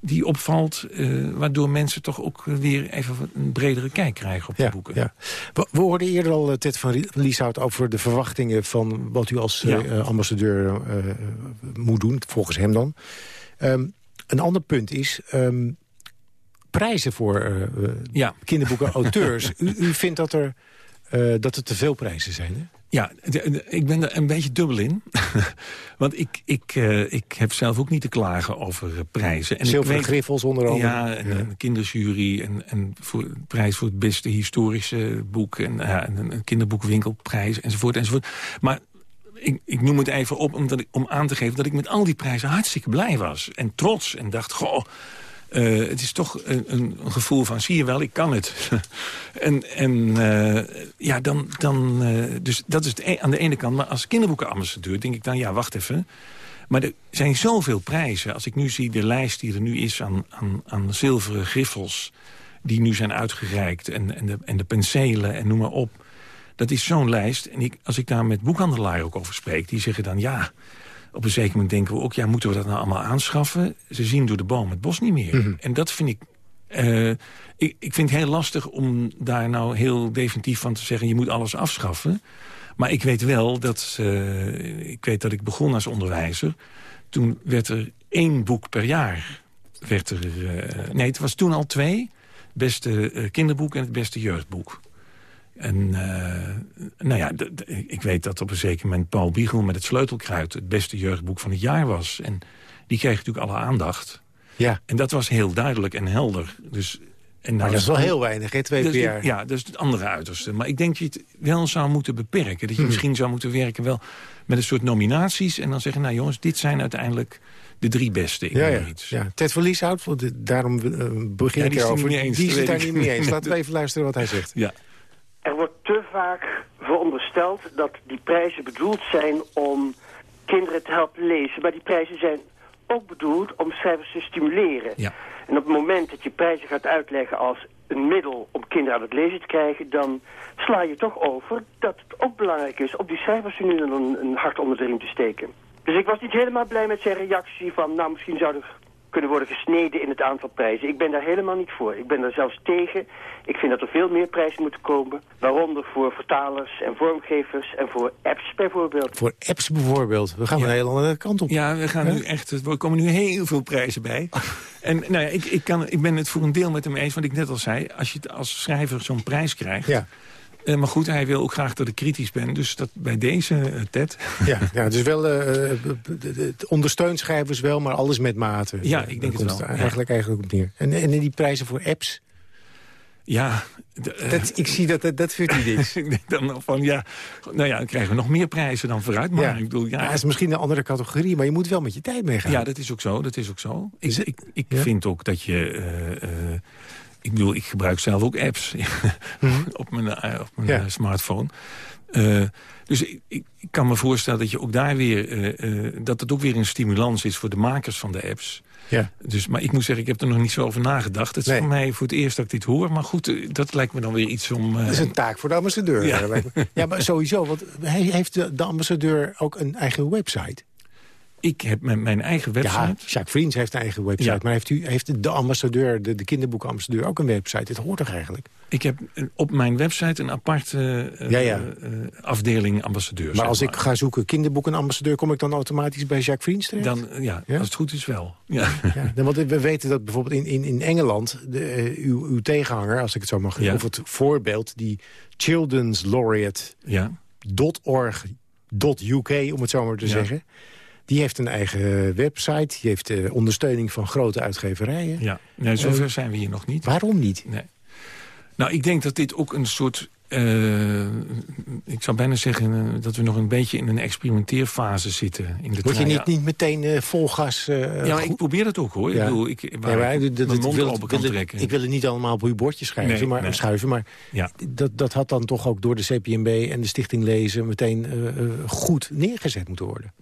Speaker 7: die opvalt. eh, waardoor mensen toch ook weer even een bredere kijk krijgen op de boeken.
Speaker 6: ja. We, we hoorden eerder al, eh, Ted van Lieshout, over de verwachtingen van wat u als
Speaker 7: Ja.
Speaker 6: eh, ambassadeur moet doen, volgens hem dan. Ehm, een ander punt is ehm, prijzen voor
Speaker 7: Ja.
Speaker 6: kinderboeken, auteurs. U, u vindt dat, er, dat er te veel prijzen zijn, hè?
Speaker 7: Ja, ik ben er een beetje dubbel in. Want ik, ik, eh, ik heb zelf ook niet te klagen over eh, prijzen. En ik
Speaker 6: Zilveren
Speaker 7: weet-
Speaker 6: griffels onder andere.
Speaker 7: Ja, en een kinderjury en, en voor, een prijs voor het beste historische boek... en ja, een kinderboekwinkelprijs enzovoort enzovoort. Maar ik, ik noem het even op omdat ik, om aan te geven... dat ik met al die prijzen hartstikke blij was. En trots en dacht, goh... eh, het is toch een, een, gevoel van, zie je wel, ik kan het. en en eh, ja, dan... dan eh, dus dat is e- aan de ene kant. Maar als kinderboekenambassadeur denk ik dan, ja, wacht even... Maar er zijn zoveel prijzen. Als ik nu zie de lijst die er nu is aan, aan, aan zilveren griffels... die nu zijn uitgereikt en, en, de, en de penselen en noem maar op. Dat is zo'n lijst. En ik, als ik daar met boekhandelaren ook over spreek... die zeggen dan, ja, op een zeker moment denken we ook... ja, moeten we dat nou allemaal aanschaffen? Ze zien door de boom het bos niet meer. En dat vind ik Uh, ik, ik vind het heel lastig om daar nou heel definitief van te zeggen... je moet alles afschaffen. Maar ik weet wel dat... Uh, ik weet dat ik begon als onderwijzer. Toen werd er één boek per jaar. Werd er, uh, nee, het was toen al twee. Het beste kinderboek en het beste jeugdboek. En nou ja, ik weet dat op een zeker moment Paul Biegel met het sleutelkruid... het beste jeugdboek van het jaar was. En die kreeg natuurlijk alle aandacht.
Speaker 6: Ja.
Speaker 7: En dat was heel duidelijk en helder. Dus, en
Speaker 6: maar dat is wel heel weinig, hè, twee
Speaker 7: dus
Speaker 6: per jaar.
Speaker 7: Ja, dat is het andere uiterste. Maar ik denk dat je het wel zou moeten beperken. Dat je
Speaker 6: Hmm.
Speaker 7: misschien zou moeten werken wel met een soort nominaties... en dan zeggen, nou jongens, dit zijn uiteindelijk de drie beste. Ik
Speaker 6: Ja, ja.
Speaker 7: iets.
Speaker 6: ja. Ted want dit- daarom eh, begin
Speaker 7: Ja,
Speaker 6: ik erover. die is het daar niet mee eens. Laten we even luisteren wat hij zegt.
Speaker 7: Ja.
Speaker 8: Er wordt te vaak verondersteld dat die prijzen bedoeld zijn om kinderen te helpen lezen. Maar die prijzen zijn ook bedoeld om schrijvers te stimuleren.
Speaker 7: Ja.
Speaker 8: En op het moment dat je prijzen gaat uitleggen als een middel om kinderen aan het lezen te krijgen... dan sla je toch over dat het ook belangrijk is om die schrijvers nu een, een hart onder de riem te steken. Dus ik was niet helemaal blij met zijn reactie van... nou, misschien zou er kunnen worden gesneden in het aantal prijzen. Ik ben daar helemaal niet voor. Ik ben daar zelfs tegen. Ik vind dat er veel meer prijzen moeten komen. Waaronder voor vertalers en vormgevers en voor apps bijvoorbeeld.
Speaker 6: Voor apps bijvoorbeeld. We gaan een hele andere kant op.
Speaker 7: Ja, we, gaan nu echt, er komen nu heel veel prijzen bij. En nou ja, ik, ik, kan, ik ben het voor een deel met hem eens, wat ik net al zei. Als je het als schrijver zo'n prijs krijgt...
Speaker 6: Ja.
Speaker 7: Eh, maar goed, hij wil ook graag dat ik kritisch ben. Dus dat bij deze, eh, Ted...
Speaker 6: Ja, ja, dus wel, eh, het ondersteunt schrijvers wel, maar alles met mate.
Speaker 7: Ja, ik denk het
Speaker 6: komt
Speaker 7: wel, ja.
Speaker 6: Eigenlijk, eigenlijk op neer. En, en die prijzen voor apps,
Speaker 7: Ja,
Speaker 6: dat, ik zie dat, dat, dat vindt hij niks.
Speaker 7: ik denk dan nog van, ja, nou ja, dan krijgen we nog meer prijzen dan vooruit. Maar
Speaker 6: Ja.
Speaker 7: ik bedoel,
Speaker 6: Ja, is misschien een andere categorie, maar je moet wel met je tijd meegaan.
Speaker 7: ja, dat is ook zo, dat is ook zo. Ik, ik, ik
Speaker 6: ja?
Speaker 7: vind ook dat je... eh, eh, ik bedoel, ik gebruik zelf ook apps op mijn, eh, op mijn
Speaker 6: Mhm. Ja.
Speaker 7: eh, smartphone. Eh, dus ik, ik, kan me voorstellen dat je ook daar weer... dat het ook weer een stimulans is voor de makers van de apps.
Speaker 6: Ja.
Speaker 7: Dus, maar ik moet zeggen, ik heb er nog niet zo over nagedacht. Het is
Speaker 6: Nee.
Speaker 7: voor mij voor het eerst dat ik dit hoor. Maar goed, dat lijkt me dan weer iets om...
Speaker 6: Dat is een taak voor de ambassadeur.
Speaker 7: Ja.
Speaker 6: Ja, maar sowieso, want hij heeft de, de ambassadeur ook een eigen website.
Speaker 7: Ik heb mijn, mijn eigen website.
Speaker 6: Ja, Jacques Vriends heeft een eigen website.
Speaker 7: Ja.
Speaker 6: Maar heeft, u, heeft de ambassadeur, de, de kinderboekambassadeur, ook een website? Dit hoort toch eigenlijk?
Speaker 7: Ik heb op mijn website een aparte eh,
Speaker 6: Ja, ja.
Speaker 7: eh, afdeling ambassadeurs.
Speaker 6: Maar als ik ga zoeken kinderboekenambassadeur... kom ik dan automatisch bij Jacques Vriends terecht?
Speaker 7: Dan, eh, ja, als het goed is wel. Ja.
Speaker 6: Want we weten dat bijvoorbeeld in, in, in Engeland... De, uw, uw tegenhanger, als ik het zo mag
Speaker 7: Ja.
Speaker 6: of het voorbeeld... die Children's Laureate
Speaker 7: ja.
Speaker 6: .org.uk, om het zo maar te zeggen... die heeft een eigen website. Die heeft eh, ondersteuning van grote uitgeverijen.
Speaker 7: ja. Nee, zover zijn we hier nog niet.
Speaker 6: Waarom niet?
Speaker 7: Nee. Nou, ik denk dat dit ook een soort... eh, ik zou bijna zeggen eh, dat we nog een beetje in een experimenteerfase zitten. In de
Speaker 6: Moet je niet, niet meteen eh, vol gas... eh,
Speaker 7: Ja, ik probeer dat ook hoor.
Speaker 6: Ja.
Speaker 7: Ik bedoel, ik, waar
Speaker 6: Ja, maar
Speaker 7: ik
Speaker 6: dat- dat-
Speaker 7: mijn
Speaker 6: ik
Speaker 7: mond
Speaker 6: wil,
Speaker 7: open kan
Speaker 6: wil
Speaker 7: trekken.
Speaker 6: ik wil het niet allemaal op uw bordje schrijven,
Speaker 7: Nee,
Speaker 6: maar,
Speaker 7: nee.
Speaker 6: schuiven. Maar
Speaker 7: Ja.
Speaker 6: dat, dat had dan toch ook door de CPMB en de Stichting Lezen... meteen eh, eh, goed neergezet moeten worden.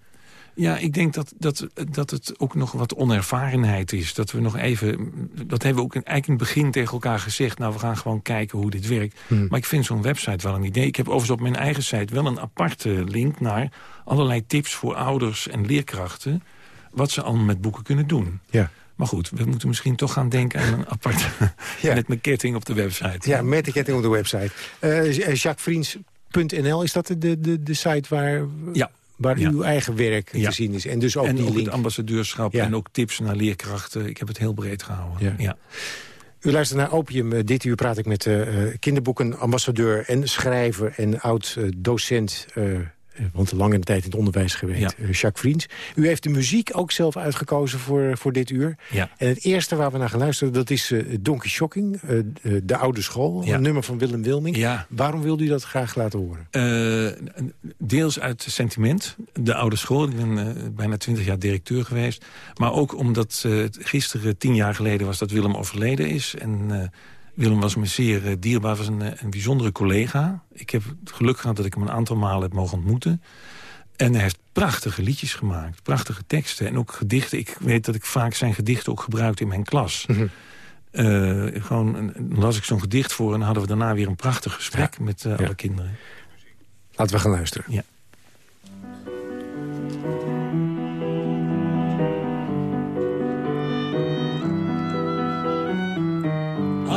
Speaker 7: Ja, ik denk dat, dat, dat het ook nog wat onervarenheid is. Dat we nog even... Dat hebben we ook in- eigenlijk in het begin tegen elkaar gezegd. Nou, we gaan gewoon kijken hoe dit werkt.
Speaker 6: Hmm.
Speaker 7: Maar ik vind zo'n website wel een idee. Ik heb overigens op mijn eigen site wel een aparte link naar... allerlei tips voor ouders en leerkrachten... wat ze allemaal met boeken kunnen doen.
Speaker 6: Ja.
Speaker 7: Maar goed, we moeten misschien toch gaan denken aan een aparte...
Speaker 6: Ja.
Speaker 7: met mijn ketting op de website.
Speaker 6: Ja, met de ketting op de website. Eh JacquesVriends.nl, is dat de, de, de site waar,
Speaker 7: Ja.
Speaker 6: Waar
Speaker 7: Ja.
Speaker 6: uw eigen werk
Speaker 7: Ja.
Speaker 6: te zien is? En dus ook
Speaker 7: en
Speaker 6: die
Speaker 7: ook
Speaker 6: link.
Speaker 7: het ambassadeurschap en ook tips naar leerkrachten. Ik heb het heel breed gehouden.
Speaker 6: Ja. U luistert naar Opium. Eh, Dit uur praat ik met eh eh, kinderboekenambassadeur en schrijver en oud-docent... want lang in de tijd in het onderwijs geweest,
Speaker 7: Ja.
Speaker 6: eh, Jacques Vriends. U heeft de muziek ook zelf uitgekozen voor, voor dit uur.
Speaker 7: Ja.
Speaker 6: En het eerste waar we naar gaan luisteren, dat is eh Donkey Shocking, eh, eh, De Oude School.
Speaker 7: Ja.
Speaker 6: Een nummer van Willem Wilming.
Speaker 7: Ja.
Speaker 6: Waarom wilde u dat graag laten horen?
Speaker 7: Eh, deels uit sentiment, de oude school. Ik ben eh, bijna twintig jaar directeur geweest. Maar ook omdat eh, het gisteren, tien jaar geleden, was dat Willem overleden is. En eh, Willem was me zeer eh, dierbaar, was een, eh, een bijzondere collega. Ik heb het geluk gehad dat ik hem een aantal malen heb mogen ontmoeten. En hij heeft prachtige liedjes gemaakt, prachtige teksten. En ook gedichten. Ik weet dat ik vaak zijn gedichten ook gebruikte in mijn klas. Eh, gewoon een- dan las ik zo'n gedicht voor en hadden we daarna weer een prachtig gesprek met eh, alle kinderen.
Speaker 6: Laten we gaan luisteren.
Speaker 7: Ja.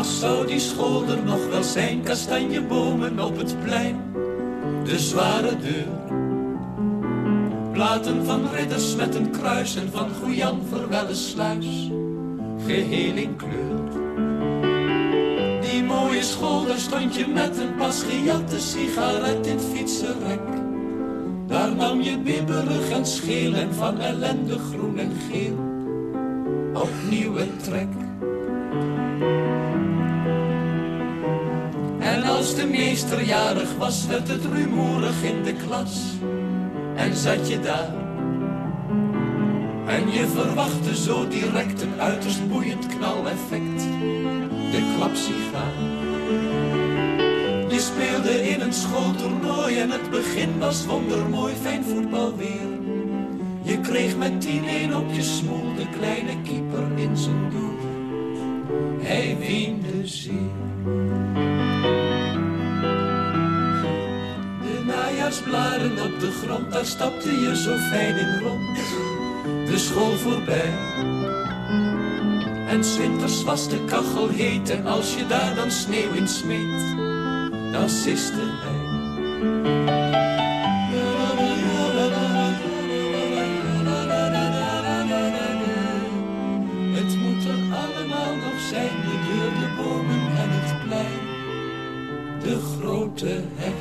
Speaker 9: School er nog wel zijn kastanjebomen op het plein. De zware deur. Platen van ridders met een kruis en van Goejan Verwelle sluis. Geheel in kleur. Die mooie school, daar stond je met een pas gejatte sigaret in het fietsenrek. Daar nam je bibberig en scheel en van ellende groen en geel. Opnieuw een trek. En als de meester jarig was, werd het rumoerig in de klas. En zat je daar. En je verwachtte zo direct een uiterst boeiend knaleffect. De klapsigaar. Je speelde in een schooltoernooi en het begin was wondermooi, fijn voetbal weer. Je kreeg met 10-1 op je smoel de kleine keeper in zijn doel. Hij weende zeer. De najaarsblaren op de grond, daar stapte je zo fijn in rond. De school voorbij. En winters was de kachel heet en als je daar dan sneeuw in smeet, dan siste hij. Het moet er allemaal nog zijn, de deur, de bomen en het plein. De grote heg.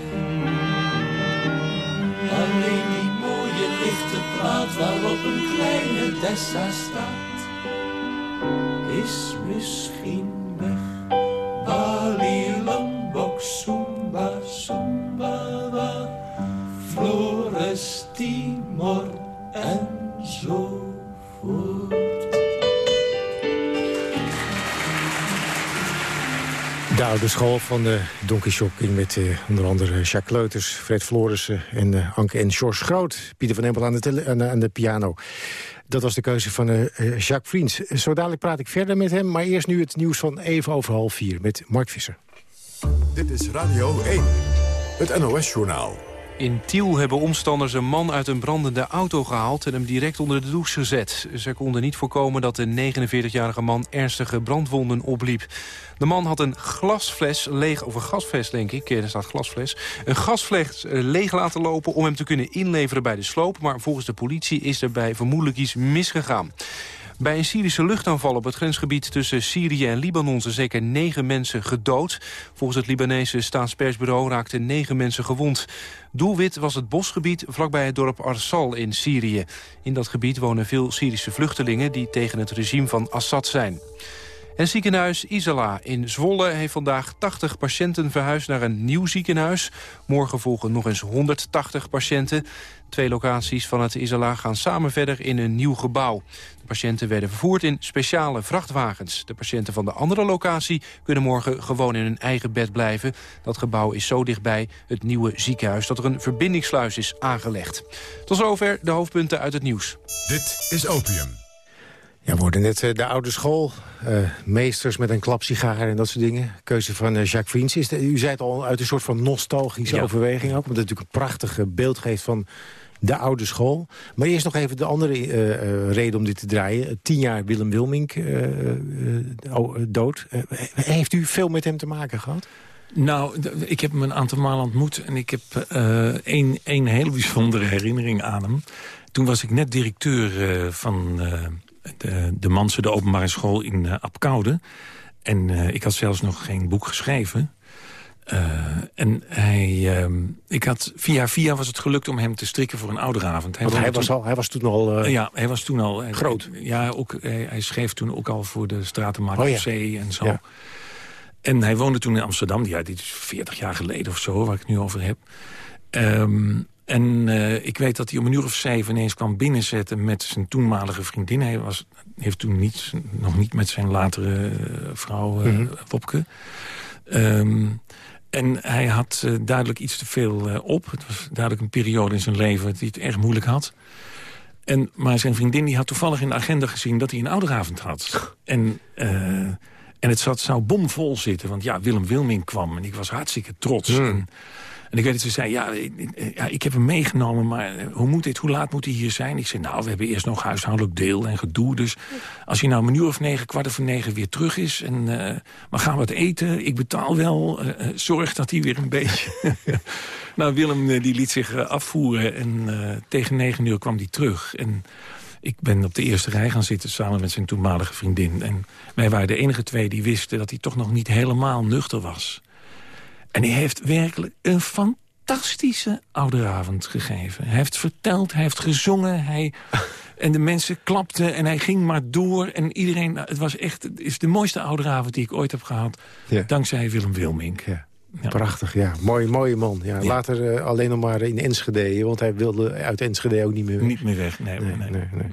Speaker 9: Plaat waarop een kleine Dessa staat, is misschien
Speaker 6: oude school van de Donkey Shocking met eh, onder andere Jacques Kleuters, Fred Florissen en eh, Anke en George Groot. Pieter van Empel de, aan de, aan de piano. Dat was de keuze van eh, eh, Jacques Vriends. Zo dadelijk praat ik verder met hem, maar eerst nu het nieuws van even over half vier met Mark Visser.
Speaker 5: Dit is Radio 1, het NOS-journaal.
Speaker 1: In Tiel hebben omstanders een man uit een brandende auto gehaald... en hem direct onder de douche gezet. Ze konden niet voorkomen dat de 49-jarige man ernstige brandwonden opliep. De man had een glasfles leeg, of een gasfles denk ik, er staat glasfles... een gasfles eh, leeg laten lopen om hem te kunnen inleveren bij de sloop... maar volgens de politie is er bij vermoedelijk iets misgegaan. Bij een Syrische luchtaanval op het grensgebied tussen Syrië en Libanon... zijn zeker negen mensen gedood. Volgens het Libanese staatspersbureau raakten negen mensen gewond. Doelwit was het bosgebied vlakbij het dorp Arsal in Syrië. In dat gebied wonen veel Syrische vluchtelingen... die tegen het regime van Assad zijn. En ziekenhuis Isala in Zwolle heeft vandaag 80 patiënten verhuisd naar een nieuw ziekenhuis. Morgen volgen nog eens 180 patiënten. Twee locaties van het Isala gaan samen verder in een nieuw gebouw. De patiënten werden vervoerd in speciale vrachtwagens. De patiënten van de andere locatie kunnen morgen gewoon in hun eigen bed blijven. Dat gebouw is zo dichtbij het nieuwe ziekenhuis dat er een verbindingssluis is aangelegd. Tot zover de hoofdpunten uit het nieuws.
Speaker 5: Dit is Opium.
Speaker 6: Ja, we hoorden net eh, de oude school, eh, meesters met een klapsigaar en dat soort dingen. Keuze van eh, Jacques Vriends. Is de- u zei het al, uit een soort van nostalgische
Speaker 1: Ja.
Speaker 6: overweging ook. Omdat het natuurlijk een prachtig beeld geeft van de oude school. Maar eerst nog even de andere reden om dit te draaien. Tien jaar Willem Wilmink oh, dood. Heeft u veel met hem te maken gehad?
Speaker 7: Nou, ik heb hem een aantal malen ontmoet... en ik heb één één hele bijzondere herinnering aan hem. Toen was ik net directeur van de, de Manse, de openbare school in eh Apkoude. En eh, ik had zelfs nog geen boek geschreven. Eh, en hij, ehm, ik had, via via was het gelukt om hem te strikken voor een ouderavond. Woonde
Speaker 6: hij was,
Speaker 7: toen-
Speaker 6: al, hij was toen al... eh,
Speaker 7: ja, hij was toen al... eh,
Speaker 6: Groot.
Speaker 7: Ja, ook, hij, hij schreef toen ook al voor de Stratenmaker
Speaker 6: Oh ja.
Speaker 7: En zo.
Speaker 6: Ja.
Speaker 7: En hij woonde toen in Amsterdam. Ja, dit is 40 jaar geleden of zo, waar ik het nu over heb. Ehm, en eh, ik weet dat hij om een uur of zeven ineens kwam binnenzetten... met zijn toenmalige vriendin. Hij was, heeft toen niet, nog niet met zijn latere eh, vrouw, eh,
Speaker 6: Mhm.
Speaker 7: Wopke. Ehm, en hij had duidelijk iets te veel op. Het was duidelijk een periode in zijn leven hij het erg moeilijk had. En, maar zijn vriendin die had toevallig in de agenda gezien dat hij een ouderavond had. En, en het zat, zou bomvol zitten, want ja, Willem Wilming kwam en ik was hartstikke trots. En En ik weet dat ze zei, ja, ja, ik heb hem meegenomen, maar hoe moet dit, hoe laat moet hij hier zijn? Ik zei, nou, we hebben eerst nog huishoudelijk deel en gedoe. Dus als hij nou een uur of negen, kwart over negen weer terug is... En, uh, maar gaan we het eten, ik betaal wel, uh, zorg dat hij weer een beetje... nou, Willem die liet zich afvoeren en tegen negen uur kwam hij terug. En ik ben op de eerste rij gaan zitten samen met zijn toenmalige vriendin. En wij waren de enige twee die wisten dat hij toch nog niet helemaal nuchter was. En hij heeft werkelijk een fantastische ouderavond gegeven. Hij heeft verteld, hij heeft gezongen, hij... En de mensen klapten en hij ging maar door. En iedereen, het was echt het is de mooiste ouderavond die ik ooit heb gehad. Dankzij Willem Wilmink. Ja.
Speaker 6: Prachtig, ja. Mooi, mooie man. Ja, Later uh, alleen nog maar in Enschede, want hij wilde uit Enschede ook niet meer weg.
Speaker 7: Niet meer weg, nee. nee, nee, nee.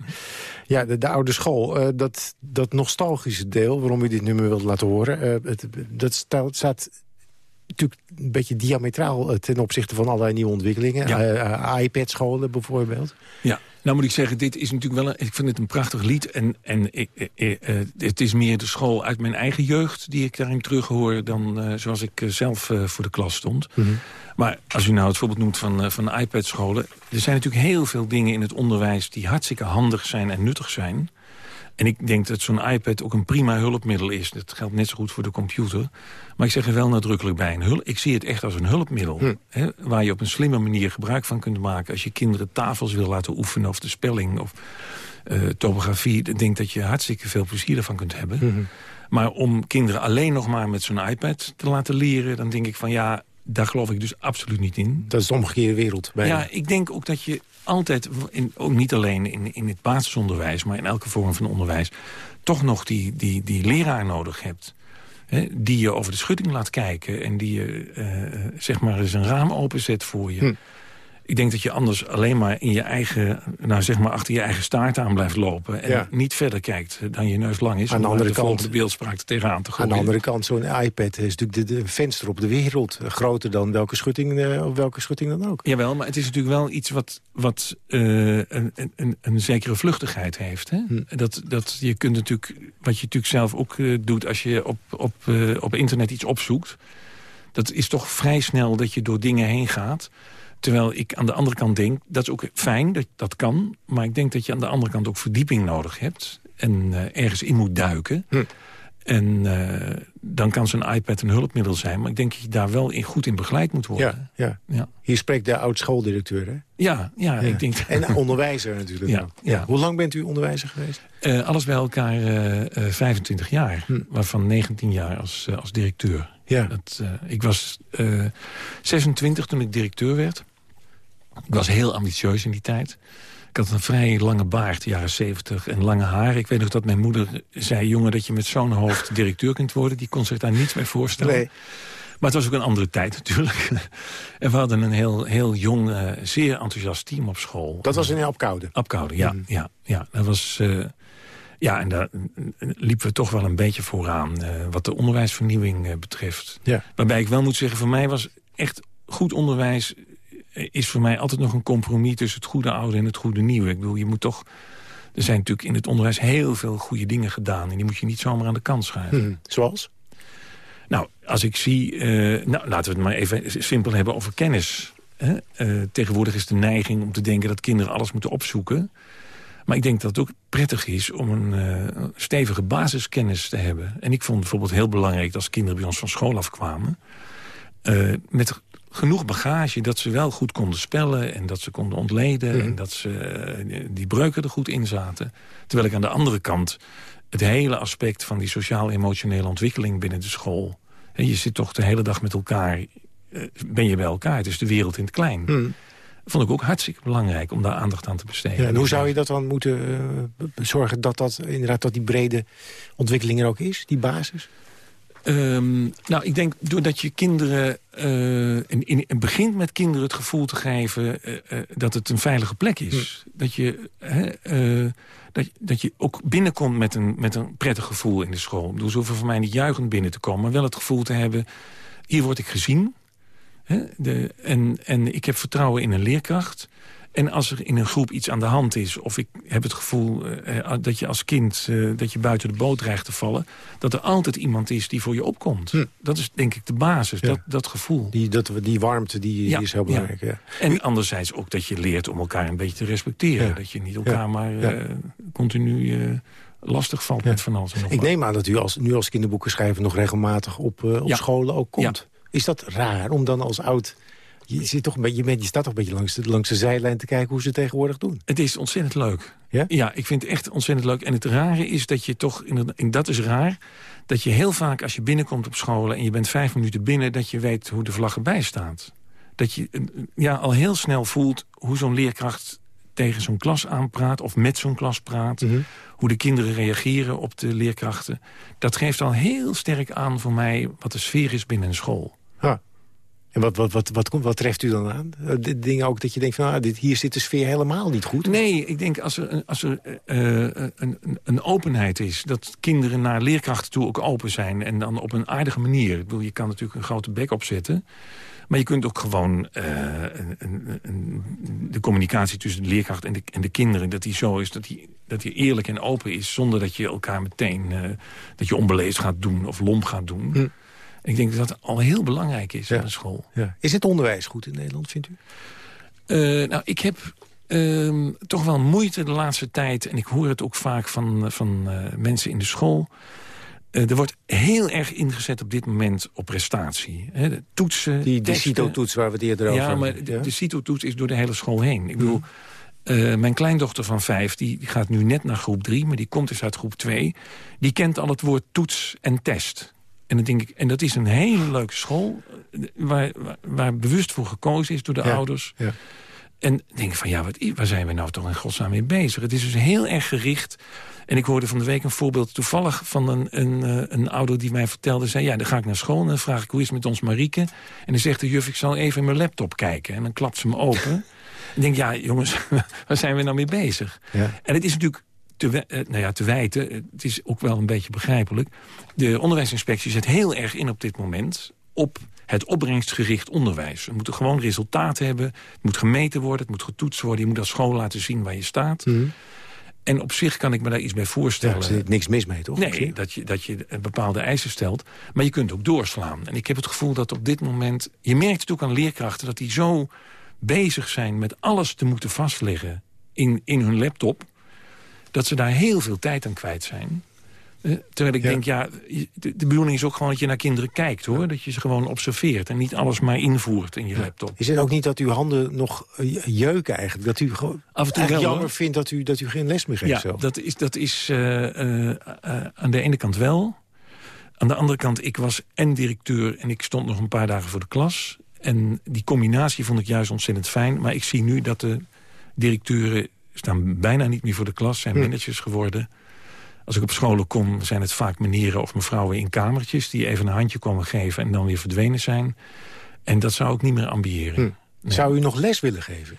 Speaker 6: Ja, de, de, oude school, uh, dat, dat nostalgische deel... waarom u dit nummer wilt laten horen... Uh, het, dat staat, staat natuurlijk een beetje diametraal ten opzichte van allerlei nieuwe ontwikkelingen. Ja. iPad-scholen bijvoorbeeld.
Speaker 7: Ja. Nou moet ik zeggen, dit is natuurlijk wel een, ik vind het een prachtig lied. En, en ik, eh, het is meer de school uit mijn eigen jeugd die ik daarin terughoor... dan uh, zoals ik zelf voor de klas stond. Mm -hmm. Maar als u nou het voorbeeld noemt van, van iPad-scholen... er zijn natuurlijk heel veel dingen in het onderwijs die hartstikke handig zijn en nuttig zijn... En ik denk dat zo'n iPad ook een prima hulpmiddel is. Dat geldt net zo goed voor de computer. Maar ik zeg er wel nadrukkelijk bij. Een ik zie het echt als een hulpmiddel. Hm. Hè, waar je op een slimme manier gebruik van kunt maken. Als je kinderen tafels wil laten oefenen of de spelling of uh, topografie. Ik denk dat je hartstikke veel plezier ervan kunt hebben. Hm. Maar om kinderen alleen nog maar met zo'n iPad te laten leren... dan denk ik van ja, daar geloof ik dus absoluut niet in.
Speaker 6: Dat is de omgekeerde wereld. Bijna.
Speaker 7: Ja, ik denk ook dat je altijd, in, ook niet alleen in, in het basisonderwijs... maar in elke vorm van onderwijs... toch nog die, die, die leraar nodig hebt. Hè, die je over de schutting laat kijken... en die je uh, zeg maar eens een raam openzet voor je. Hm. Ik denk dat je anders alleen maar in je eigen, nou zeg maar achter je eigen staart aan blijft lopen. En niet verder kijkt dan je neus lang is.
Speaker 6: Aan de andere kant
Speaker 7: de beeldspraak tegenaan te gooien.
Speaker 6: Aan de andere kant, zo'n iPad is natuurlijk de, venster op de wereld. Groter dan welke schutting, uh, welke schutting dan ook.
Speaker 7: Jawel, maar het is natuurlijk wel iets wat, wat uh, een, een, een, zekere vluchtigheid heeft. Hè? Hm. Dat, dat je kunt natuurlijk, wat je natuurlijk zelf ook uh, doet als je op, op, op internet iets opzoekt. Dat is toch vrij snel dat je door dingen heen gaat. Terwijl ik aan de andere kant denk, dat is ook fijn, dat, dat kan. Maar ik denk dat je aan de andere kant ook verdieping nodig hebt. En uh, ergens in moet duiken. Hm. En uh, dan kan zo'n iPad een hulpmiddel zijn. Maar ik denk dat je daar wel in, goed in begeleid moet worden.
Speaker 6: Ja, ja. ja. Hier spreekt de oud-schooldirecteur, hè?
Speaker 7: Ja, ja, ik denk...
Speaker 6: En onderwijzer natuurlijk. Ja, ja. Hoe lang bent u onderwijzer geweest?
Speaker 7: Uh, alles bij elkaar 25 jaar. Hm. Waarvan 19 jaar als, als directeur. Ja. Dat, ik was 26 toen ik directeur werd. Ik was heel ambitieus in die tijd. Ik had een vrij lange baard, jaren 70, en lange haar. Ik weet nog dat mijn moeder zei... jongen, dat je met zo'n hoofd directeur kunt worden. Die kon zich daar niets mee voorstellen. Nee. Maar het was ook een andere tijd natuurlijk. en we hadden een heel, heel jong, uh, zeer enthousiast team op school.
Speaker 6: Dat was in Apkoude?
Speaker 7: Apkoude, ja. Mm. ja, ja. Dat was... Uh, ja, en daar liepen we toch wel een beetje vooraan... Uh, wat de onderwijsvernieuwing betreft. Ja. Waarbij ik wel moet zeggen, voor mij was echt goed onderwijs is voor mij altijd nog een compromis tussen het goede oude en het goede nieuwe. Ik bedoel, je moet toch... Er zijn natuurlijk in het onderwijs heel veel goede dingen gedaan... en die moet je niet zomaar aan de kant schuiven.
Speaker 6: Hmm, zoals?
Speaker 7: Nou, als ik zie... Uh, nou, laten we het maar even simpel hebben over kennis. Hè? Uh, tegenwoordig is de neiging om te denken dat kinderen alles moeten opzoeken. Maar ik denk dat het ook prettig is om een uh, stevige basiskennis te hebben. En ik vond bijvoorbeeld heel belangrijk... dat als kinderen bij ons van school afkwamen... met genoeg bagage dat ze wel goed konden spellen... en dat ze konden ontleden en dat ze eh, die breuken er goed in zaten. Terwijl ik aan de andere kant het hele aspect van die sociaal-emotionele ontwikkeling binnen de school... En je zit toch de hele dag met elkaar, eh, ben je bij elkaar. Het is de wereld in het klein. Mm. vond ik ook hartstikke belangrijk om daar aandacht aan te besteden.
Speaker 6: Ja, en hoe zou je dat dan moeten uh, zorgen dat, dat, inderdaad, dat die brede ontwikkeling er ook is, die basis?
Speaker 7: Um, nou, ik denk doordat je kinderen... Uh, in, in, begint met kinderen het gevoel te geven... Uh, uh, dat het een veilige plek is. Hm. Dat, je, dat, dat je ook binnenkomt met een, met een prettig gevoel in de school. Ze hoeven voor mij niet juichend binnen te komen... maar wel het gevoel te hebben... hier word ik gezien. Hè, de, en, en ik heb vertrouwen in een leerkracht... En als er in een groep iets aan de hand is... of ik heb het gevoel eh, eh, dat je als kind eh, dat je buiten de boot dreigt te vallen... dat er altijd iemand is die voor je opkomt.
Speaker 6: Hm.
Speaker 7: Dat is denk ik de basis, dat, dat gevoel.
Speaker 6: Die, dat, die warmte die, die is heel belangrijk. Ja.
Speaker 7: En anderzijds ook dat je leert om elkaar een beetje te respecteren. Dat je niet elkaar maar continu lastig valt met van alles en nog
Speaker 6: Ik neem aan dat u als, nu als kinderboeken schrijver... nog regelmatig op, op scholen ook komt. Is dat raar om dan als oud... Je, zit toch een beetje, je, bent- je staat toch een beetje langs de, langs de zijlijn te kijken... hoe ze het tegenwoordig doen.
Speaker 7: Het is ontzettend leuk.
Speaker 6: Ja?
Speaker 7: ik vind het echt ontzettend leuk. En het rare is dat je toch, en dat is raar... dat je heel vaak als je binnenkomt op scholen... en je bent vijf minuten binnen, dat je weet hoe de vlag erbij staat. Dat je ja, al heel snel voelt hoe zo'n leerkracht tegen zo'n klas aanpraat... of met zo'n klas praat.
Speaker 6: Mhm.
Speaker 7: Hoe de kinderen reageren op de leerkrachten. Dat geeft al heel sterk aan voor mij wat de sfeer is binnen een school.
Speaker 6: Ah. En wat, wat, wat, wat, wat treft u dan aan? Eh, de Dingen ook dat je denkt van ah, dit, hier zit de sfeer helemaal niet goed?
Speaker 7: Nee, ik denk als er, een- als er eh, eh, een, een- openheid is... dat kinderen naar leerkrachten toe ook open zijn... en dan op een aardige manier. Ik bedoel, je kan natuurlijk een grote bek opzetten... maar je kunt ook gewoon een, een, een- de communicatie tussen de leerkracht en de, en de kinderen... dat die zo is, dat die, dat die eerlijk en open is... zonder dat je elkaar meteen dat je onbeleefd gaat doen of lomp gaat doen.
Speaker 6: Hm.
Speaker 7: Ik denk dat dat al heel belangrijk is in een school.
Speaker 6: Ja. Is het onderwijs goed in Nederland, vindt u?
Speaker 7: Eh, nou, ik heb ehm, toch wel moeite de laatste tijd... en ik hoor het ook vaak van, van eh, mensen in de school... Eh, er wordt heel erg ingezet op dit moment op prestatie. De toetsen,
Speaker 6: Die,
Speaker 7: testen.
Speaker 6: CITO-toets waar we het eerder over
Speaker 7: Ja,
Speaker 6: hadden.
Speaker 7: maar de,
Speaker 6: Ja?
Speaker 7: de CITO-toets is door de hele school heen. Ik bedoel, eh, mijn kleindochter van vijf, die, die gaat nu net naar groep drie... maar die komt dus uit groep twee. Die kent al het woord toets en test. En, dan denk ik, en dat is een hele leuke school... eh, waar, waar, waar bewust voor gekozen is door de
Speaker 6: Ja,
Speaker 7: ouders.
Speaker 6: ja.
Speaker 7: En denk van, ja, wat, waar zijn we nou toch in godsnaam mee bezig? Het is dus heel erg gericht. En ik hoorde van de week een voorbeeld toevallig van een, een, eh, een ouder die mij vertelde... zei, ja, dan ga ik naar school en dan vraag ik, hoe is het met ons Marieke? En dan zegt de juf, ik zal even in mijn laptop kijken. En dan klapt ze hem open. en ik denk, ja, jongens, waar zijn we nou mee bezig?
Speaker 6: Ja.
Speaker 7: En het is natuurlijk te, eh, nou ja, te wijten, het is ook wel een beetje begrijpelijk. De onderwijsinspectie zet heel erg in op dit moment... op het opbrengstgericht onderwijs. We moeten gewoon resultaat hebben. Het moet gemeten worden, het moet getoetst worden. Je moet als school laten zien waar je staat. En op zich kan ik me daar iets bij
Speaker 6: Ja,
Speaker 7: voorstellen.
Speaker 6: er zit niks mis mee, toch?
Speaker 7: Nee, dat je, dat je bepaalde eisen stelt. Maar je kunt ook doorslaan. En ik heb het gevoel dat op dit moment... Je merkt het ook aan leerkrachten dat die zo bezig zijn... met alles te moeten vastleggen in, in hun laptop... dat ze daar heel veel tijd aan kwijt zijn. Eh, terwijl ik
Speaker 6: Ja.
Speaker 7: denk, ja, de, bedoeling is ook gewoon dat je naar kinderen kijkt, hoor. Dat je ze gewoon observeert en niet alles maar invoert in je laptop.
Speaker 6: Is het ook niet dat uw handen nog eh, jeuken eigenlijk? Dat u gewoon
Speaker 7: Af en toe wel,
Speaker 6: jammer
Speaker 7: hoor.
Speaker 6: vindt dat u, dat u geen les meer geeft
Speaker 7: Ja,
Speaker 6: zelf?
Speaker 7: dat is, dat is eh, aan de ene kant wel. Aan de andere kant, ik was en directeur en ik stond nog een paar dagen voor de klas. En die combinatie vond ik juist ontzettend fijn. Maar ik zie nu dat de directeuren staan bijna niet meer voor de klas. Zijn
Speaker 6: Hm.
Speaker 7: managers geworden. Als ik op scholen kom, zijn het vaak meneren of mevrouwen in kamertjes... die even een handje komen geven en dan weer verdwenen zijn. En dat zou ik niet meer ambiëren.
Speaker 6: Hm. Zou u nog les willen geven?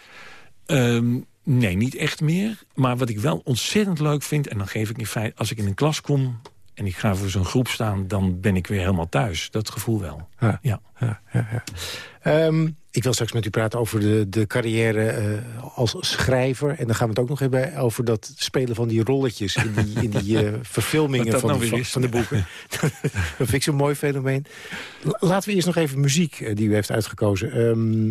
Speaker 7: Ehm, nee, niet echt meer. Maar wat ik wel ontzettend leuk vind... en dan geef ik in feite... als ik in een klas kom en ik ga voor zo'n groep staan... dan ben ik weer helemaal thuis. Dat gevoel wel.
Speaker 6: Ja.
Speaker 7: Ja.
Speaker 6: Ja, ja, ja. Ik wil straks met u praten over de, de carrière eh, als schrijver. En dan gaan we het ook nog hebben over dat spelen van die rolletjes... in die, in die eh, verfilmingen van,
Speaker 7: nou
Speaker 6: de, van, de boeken. dat vind ik zo'n mooi fenomeen. Laten we eerst nog even muziek eh, die u heeft uitgekozen. Ehm,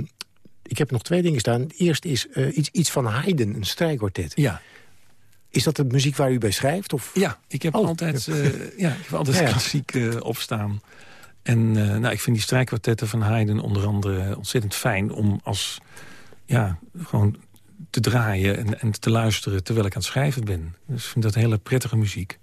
Speaker 6: ik heb nog twee dingen staan. Eerst is iets, iets van Haydn, een strijkkwartet.
Speaker 7: Ja.
Speaker 6: Is dat de muziek waar u bij schrijft? Of?
Speaker 7: Ja, ik heb
Speaker 6: Oh.
Speaker 7: altijd, ja, ik heb altijd
Speaker 6: Ja, ja.
Speaker 7: klassiek opstaan. En eh, nou, ik vind die strijkkwartetten van Haydn onder andere ontzettend fijn... om als, ja, gewoon te draaien en, en te luisteren terwijl ik aan het schrijven ben. Dus ik vind dat hele prettige muziek.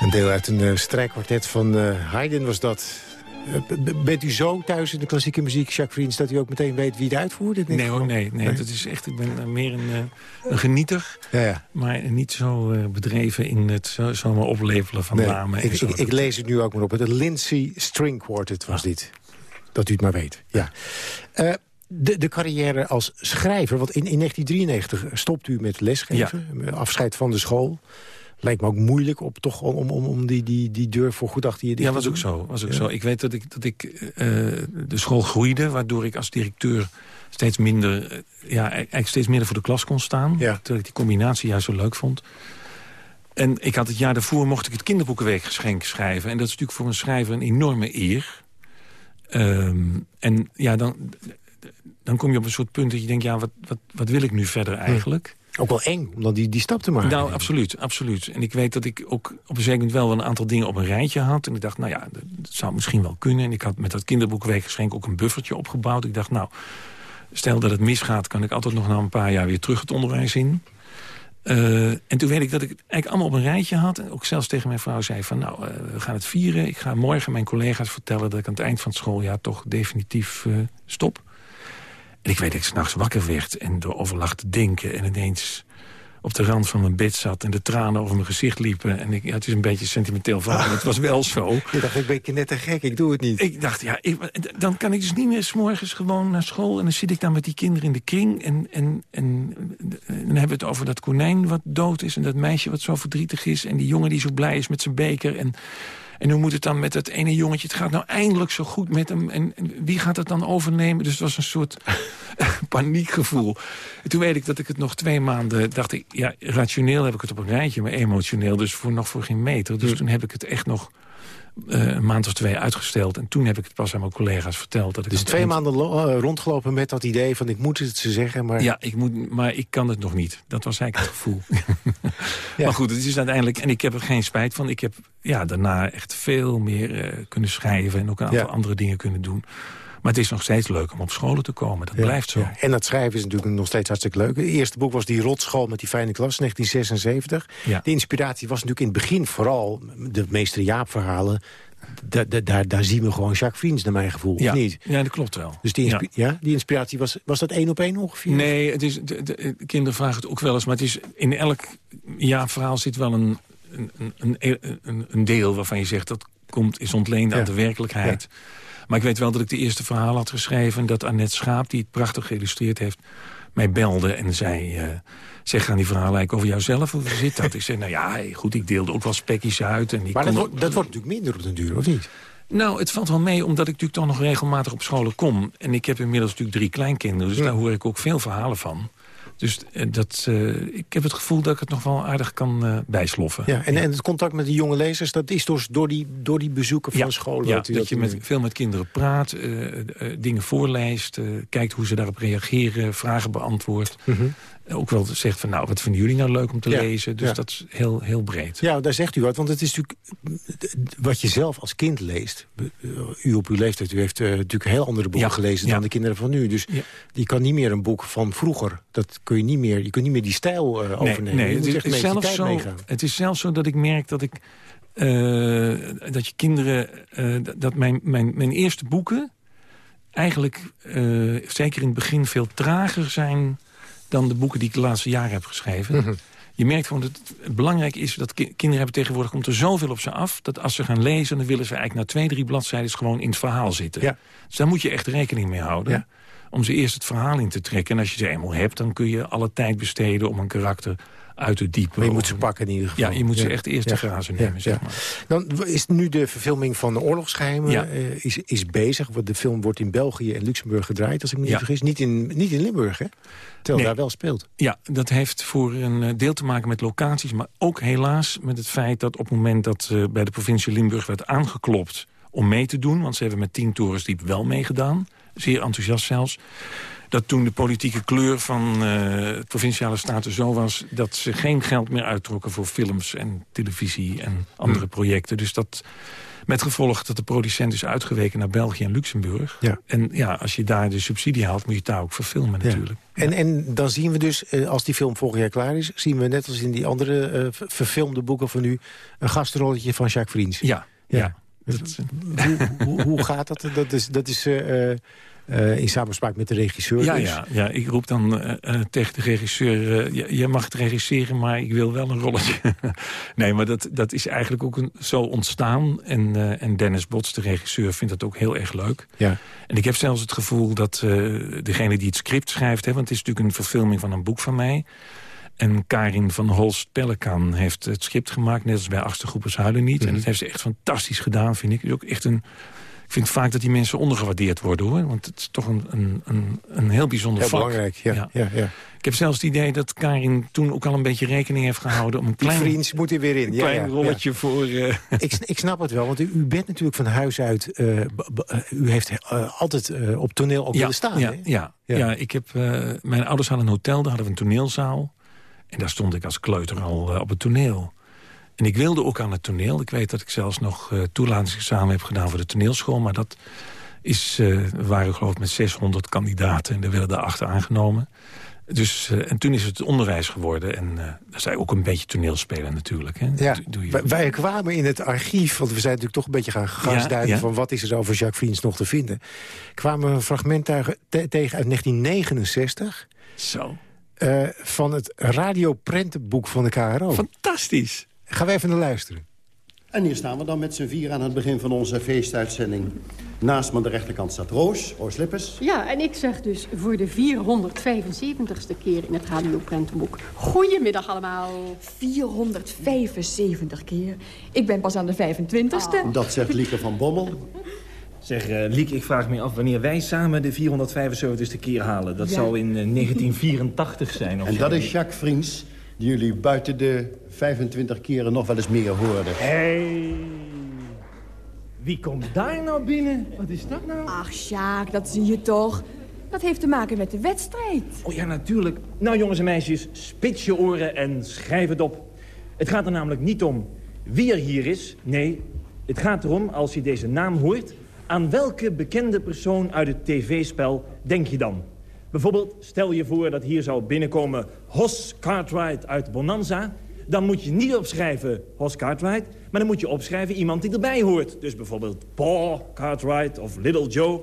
Speaker 6: Een deel uit een uh, strijkkwartet van uh, Haydn was dat. Uh, bent u zo thuis in de klassieke muziek, Jacques Vriends... dat u ook meteen weet wie het uitvoert?
Speaker 7: Nee hoor, nee, nee, Dat is echt, ik ben meer een, een genieter. Ja, ja. Maar niet zo bedreven in het zo, zomaar oplevelen van nee, namen.
Speaker 6: Ik, ik, ik, lees het nu ook maar op. Het Lindsay String Quartet was dit. Dat u het maar weet, ja. De, de, carrière als schrijver, want in, in 1993 stopt u met lesgeven. Afscheid van de school lijkt me ook moeilijk op, toch, om, om, om die, die, die deur voor goed achter je dicht
Speaker 7: Ja, was ook zo. Was ook zo. Ik weet dat ik, dat ik uh, de school groeide, waardoor ik als directeur steeds minder, uh, ja, eigenlijk steeds minder voor de klas kon staan. Ja. Terwijl ik die combinatie juist zo leuk vond. En ik had het jaar daarvoor mocht ik het kinderboekenweekgeschenk schrijven. En dat is natuurlijk voor een schrijver een enorme eer. Um, en ja, dan, dan kom je op een soort punt dat je denkt... ja, wat, wat, wat wil ik nu verder eigenlijk?
Speaker 6: Ook wel eng, om dan die, die stap te maken.
Speaker 7: Nou, absoluut, absoluut. En ik weet dat ik ook op een zeker moment wel een aantal dingen op een rijtje had. En ik dacht, nou ja, dat, zou misschien wel kunnen. En ik had met dat kinderboekweekgeschenk ook een buffertje opgebouwd. Ik dacht, nou, stel dat het misgaat... kan ik altijd nog na een paar jaar weer terug het onderwijs in. Uh, en toen weet ik dat ik het eigenlijk allemaal op een rijtje had. En ook zelfs tegen mijn vrouw zei van, nou, uh, we gaan het vieren. Ik ga morgen mijn collega's vertellen dat ik aan het eind van het schooljaar... toch definitief uh, stop. En ik weet dat ik s'nachts wakker werd en door overlag te denken... en ineens op de rand van mijn bed zat en de tranen over mijn gezicht liepen. En ik, ja, het is een beetje sentimenteel verhaal, maar het was wel zo.
Speaker 6: Je dacht, ik ben net te gek, ik doe het niet.
Speaker 7: Ik dacht, ja, ik, dan kan ik dus niet meer s'morgens gewoon naar school... en dan zit ik daar met die kinderen in de kring... En, en, en, dan hebben we het over dat konijn wat dood is... en dat meisje wat zo verdrietig is... en die jongen die zo blij is met zijn beker... En, en hoe moet het dan met dat ene jongetje? Het gaat nou eindelijk zo goed met hem. En, wie gaat het dan overnemen? Dus het was een soort paniekgevoel. En toen weet ik dat ik het nog twee maanden... dacht ik, ja, rationeel heb ik het op een rijtje... maar emotioneel dus voor, nog voor geen meter. Dus toen heb ik het echt nog uh, een maand of twee uitgesteld. En toen heb ik het pas aan mijn collega's verteld. Dat ik
Speaker 6: dus twee maanden uh, rondgelopen met dat idee van ik moet het ze zeggen. Maar...
Speaker 7: Ja, ik moet, maar ik kan het nog niet. Dat was eigenlijk het gevoel. ja. Maar goed, het is uiteindelijk... En ik heb er geen spijt van. Ik heb ja, daarna echt veel meer uh, kunnen schrijven. En ook een aantal ja. andere dingen kunnen doen. Maar het is nog steeds leuk om op scholen te komen. Dat ja, blijft zo. Ja.
Speaker 6: En dat schrijven is natuurlijk nog steeds hartstikke leuk. Het eerste boek was die rotschool met die fijne klas, 1976. Ja. De inspiratie was natuurlijk in het begin vooral de meester Jaap-verhalen. Daar, daar, daar zien we gewoon Jacques Vriends, naar mijn gevoel,
Speaker 7: ja.
Speaker 6: of niet?
Speaker 7: Ja, dat klopt wel.
Speaker 6: Dus die, ja. die inspiratie, was, was dat één op één ongeveer?
Speaker 7: Nee, het is, de, de, kinderen vragen het ook wel eens. Maar het is, in elk Jaap-verhaal zit wel een, een, een, een, een deel waarvan je zegt... dat komt, is ontleend aan de werkelijkheid. Maar ik weet wel dat ik de eerste verhaal had geschreven... dat Annette Schaap, die het prachtig geïllustreerd heeft... mij belde en zei... Uh, zeg, gaan die verhalen eigenlijk over jouzelf? Hoe zit dat? ik zei, nou ja, goed, ik deelde ook wel spekjes uit. En
Speaker 6: maar dat, wordt, dat wordt natuurlijk minder op den duur, of niet?
Speaker 7: Nou, het valt wel mee, omdat ik natuurlijk toch nog regelmatig op scholen kom. En ik heb inmiddels natuurlijk drie kleinkinderen, dus ja. daar hoor ik ook veel verhalen van. Dus uh, dat, uh, ik heb het gevoel dat ik het nog wel aardig kan uh, bijsloffen.
Speaker 6: Ja, en, ja. en het contact met de jonge lezers, dat is dus door die, door die bezoeken van
Speaker 7: ja,
Speaker 6: scholen?
Speaker 7: Ja, dat, dat je met, veel met kinderen praat, dingen voorleest... kijkt hoe ze daarop reageren, vragen beantwoordt. Mm -hmm. Ook wel zegt van, nou, wat vinden jullie nou leuk om te lezen? Dus dat is heel, heel breed.
Speaker 6: Ja, daar zegt u wat, want het is natuurlijk... wat je zelf als kind leest... u op uw leeftijd, u heeft natuurlijk heel andere boeken gelezen... dan de kinderen van nu. Dus die kan niet meer een boek van vroeger... dat kun je niet meer, je kunt niet meer die stijl uh, overnemen.
Speaker 7: Nee, het, is, zelfs zo,
Speaker 6: meegaan.
Speaker 7: het is zelfs zo dat ik merk dat ik... Uh, dat je kinderen... Dat mijn, mijn, mijn eerste boeken... eigenlijk, zeker in het begin, veel trager zijn... dan de boeken die ik de laatste jaren heb geschreven. Mm -hmm. Je merkt gewoon dat het belangrijk is... dat ki kinderen hebben tegenwoordig komt er zoveel op ze af... dat als ze gaan lezen, dan willen ze eigenlijk na twee, drie bladzijden... gewoon in het verhaal zitten.
Speaker 6: Ja.
Speaker 7: Dus daar moet je echt rekening mee houden.
Speaker 6: Ja
Speaker 7: om ze eerst het verhaal in te trekken. En als je ze eenmaal hebt, dan kun je alle tijd besteden... om een karakter uit te diepen.
Speaker 6: Maar je moet ze pakken in ieder geval.
Speaker 7: Ja, je moet ze echt eerst te grazen nemen, zeg maar.
Speaker 6: Dan is nu de verfilming van de oorlogsgeheimen uh, is, is bezig. De film wordt in België en Luxemburg gedraaid, als ik me niet vergis. Niet in, niet in Limburg, hè? Terwijl nee. daar wel speelt.
Speaker 7: Ja, dat heeft voor een deel te maken met locaties... maar ook helaas met het feit dat op het moment dat uh, bij de provincie Limburg werd aangeklopt om mee te doen... want ze hebben met tien torens diep wel meegedaan zeer enthousiast zelfs. Dat toen de politieke kleur van uh, provinciale staten zo was... dat ze geen geld meer uittrokken voor films en televisie en andere hm. projecten. Dus dat met gevolg dat de producent is uitgeweken naar België en Luxemburg. Ja. En ja, als je daar de subsidie haalt, moet je het daar ook verfilmen natuurlijk.
Speaker 6: Ja. En, en dan zien we dus, eh, als die film volgend jaar klaar is... zien we net als in die andere uh, verfilmde boeken van u... een gastrolletje van Jacques Vriends.
Speaker 7: Ja, ja.
Speaker 6: hoe, hoe, hoe, gaat dat? Dat is, dat is uh, uh, in samenspraak met de regisseur.
Speaker 7: Ja,
Speaker 6: dus.
Speaker 7: ja, ja, ik roep dan uh, tegen de regisseur... Uh, je mag het regisseren, maar ik wil wel een rolletje. nee, maar dat, dat is eigenlijk ook een, zo ontstaan. En, en Dennis Bots, de regisseur, vindt dat ook heel erg leuk. Ja. En ik heb zelfs het gevoel dat degene die het script schrijft... Hè, want het is natuurlijk een verfilming van een boek van mij... En Karin van Holst Pellekan heeft het script gemaakt... net als bij Huilen Niet. En mhm. dat heeft ze echt fantastisch gedaan, vind ik. Het is ook echt een ik vind vaak dat die mensen ondergewaardeerd worden, hoor. Want het is toch een, een, een, een heel bijzonder
Speaker 6: heel
Speaker 7: vak.
Speaker 6: belangrijk, ja, ja. ja,
Speaker 7: Ik heb zelfs het idee dat Karin toen ook al een beetje rekening heeft gehouden... om een klein,
Speaker 6: vriends moet er weer in.
Speaker 7: Een klein rolletje voor... Uh...
Speaker 6: Ik, ik snap het wel, want u, u bent natuurlijk van huis uit... Uh, u heeft uh, altijd op toneel ook willen staan,
Speaker 7: ja, ja, ja, ik heb, mijn ouders hadden een hotel, daar hadden we een toneelzaal. En daar stond ik als kleuter al op het toneel. En ik wilde ook aan het toneel. Ik weet dat ik zelfs nog uh, toelatingsexamen heb gedaan voor de toneelschool. Maar dat is, uh, waren geloof ik met 600 kandidaten. En er werden er achter aangenomen. Dus, uh, en toen is het onderwijs geworden. En uh, daar zei ook een beetje toneelspelen natuurlijk. Hè?
Speaker 6: Ja, doe je... wij, kwamen in het archief, want we zijn natuurlijk toch een beetje gaan gasduiden... Ja, van wat is er over Jacques Vriends nog te vinden. Kwamen een fragment tegen uit 1969.
Speaker 7: Zo.
Speaker 6: Uh, van het radioprentenboek van de KRO.
Speaker 7: Fantastisch.
Speaker 6: Gaan we even naar luisteren.
Speaker 10: En hier staan we dan met z'n vier aan het begin van onze feestuitzending. Naast me aan de rechterkant staat Roos, Roos Lippes.
Speaker 11: Ja, en ik zeg dus voor de 475ste keer in het radioprentenboek. Goedemiddag allemaal.
Speaker 12: 475 keer? Ik ben pas aan de 25ste.
Speaker 10: Dat zegt Lieke van Bommel.
Speaker 13: Zeg, uh, Liek, ik vraag me af wanneer wij samen de 475ste keer halen. Dat ja. zou in uh, 1984 zijn. Of
Speaker 10: en dat is Jacques Vriends, die jullie buiten de 25 keren nog wel eens meer hoorden.
Speaker 13: Hé, hey. wie komt daar nou binnen? Wat is dat nou?
Speaker 12: Ach, Sjaak, dat zie je toch. Dat heeft te maken met de wedstrijd.
Speaker 13: Oh ja, natuurlijk. Nou, jongens en meisjes, spits je oren en schrijf het op. Het gaat er namelijk niet om wie er hier is. Nee, het gaat erom, als je deze naam hoort... aan welke bekende persoon uit het tv-spel denk je dan? Bijvoorbeeld, stel je voor dat hier zou binnenkomen Hos Cartwright uit Bonanza... dan moet je niet opschrijven Hos Cartwright... maar dan moet je opschrijven iemand die erbij hoort. Dus bijvoorbeeld Paul Cartwright of Little Joe.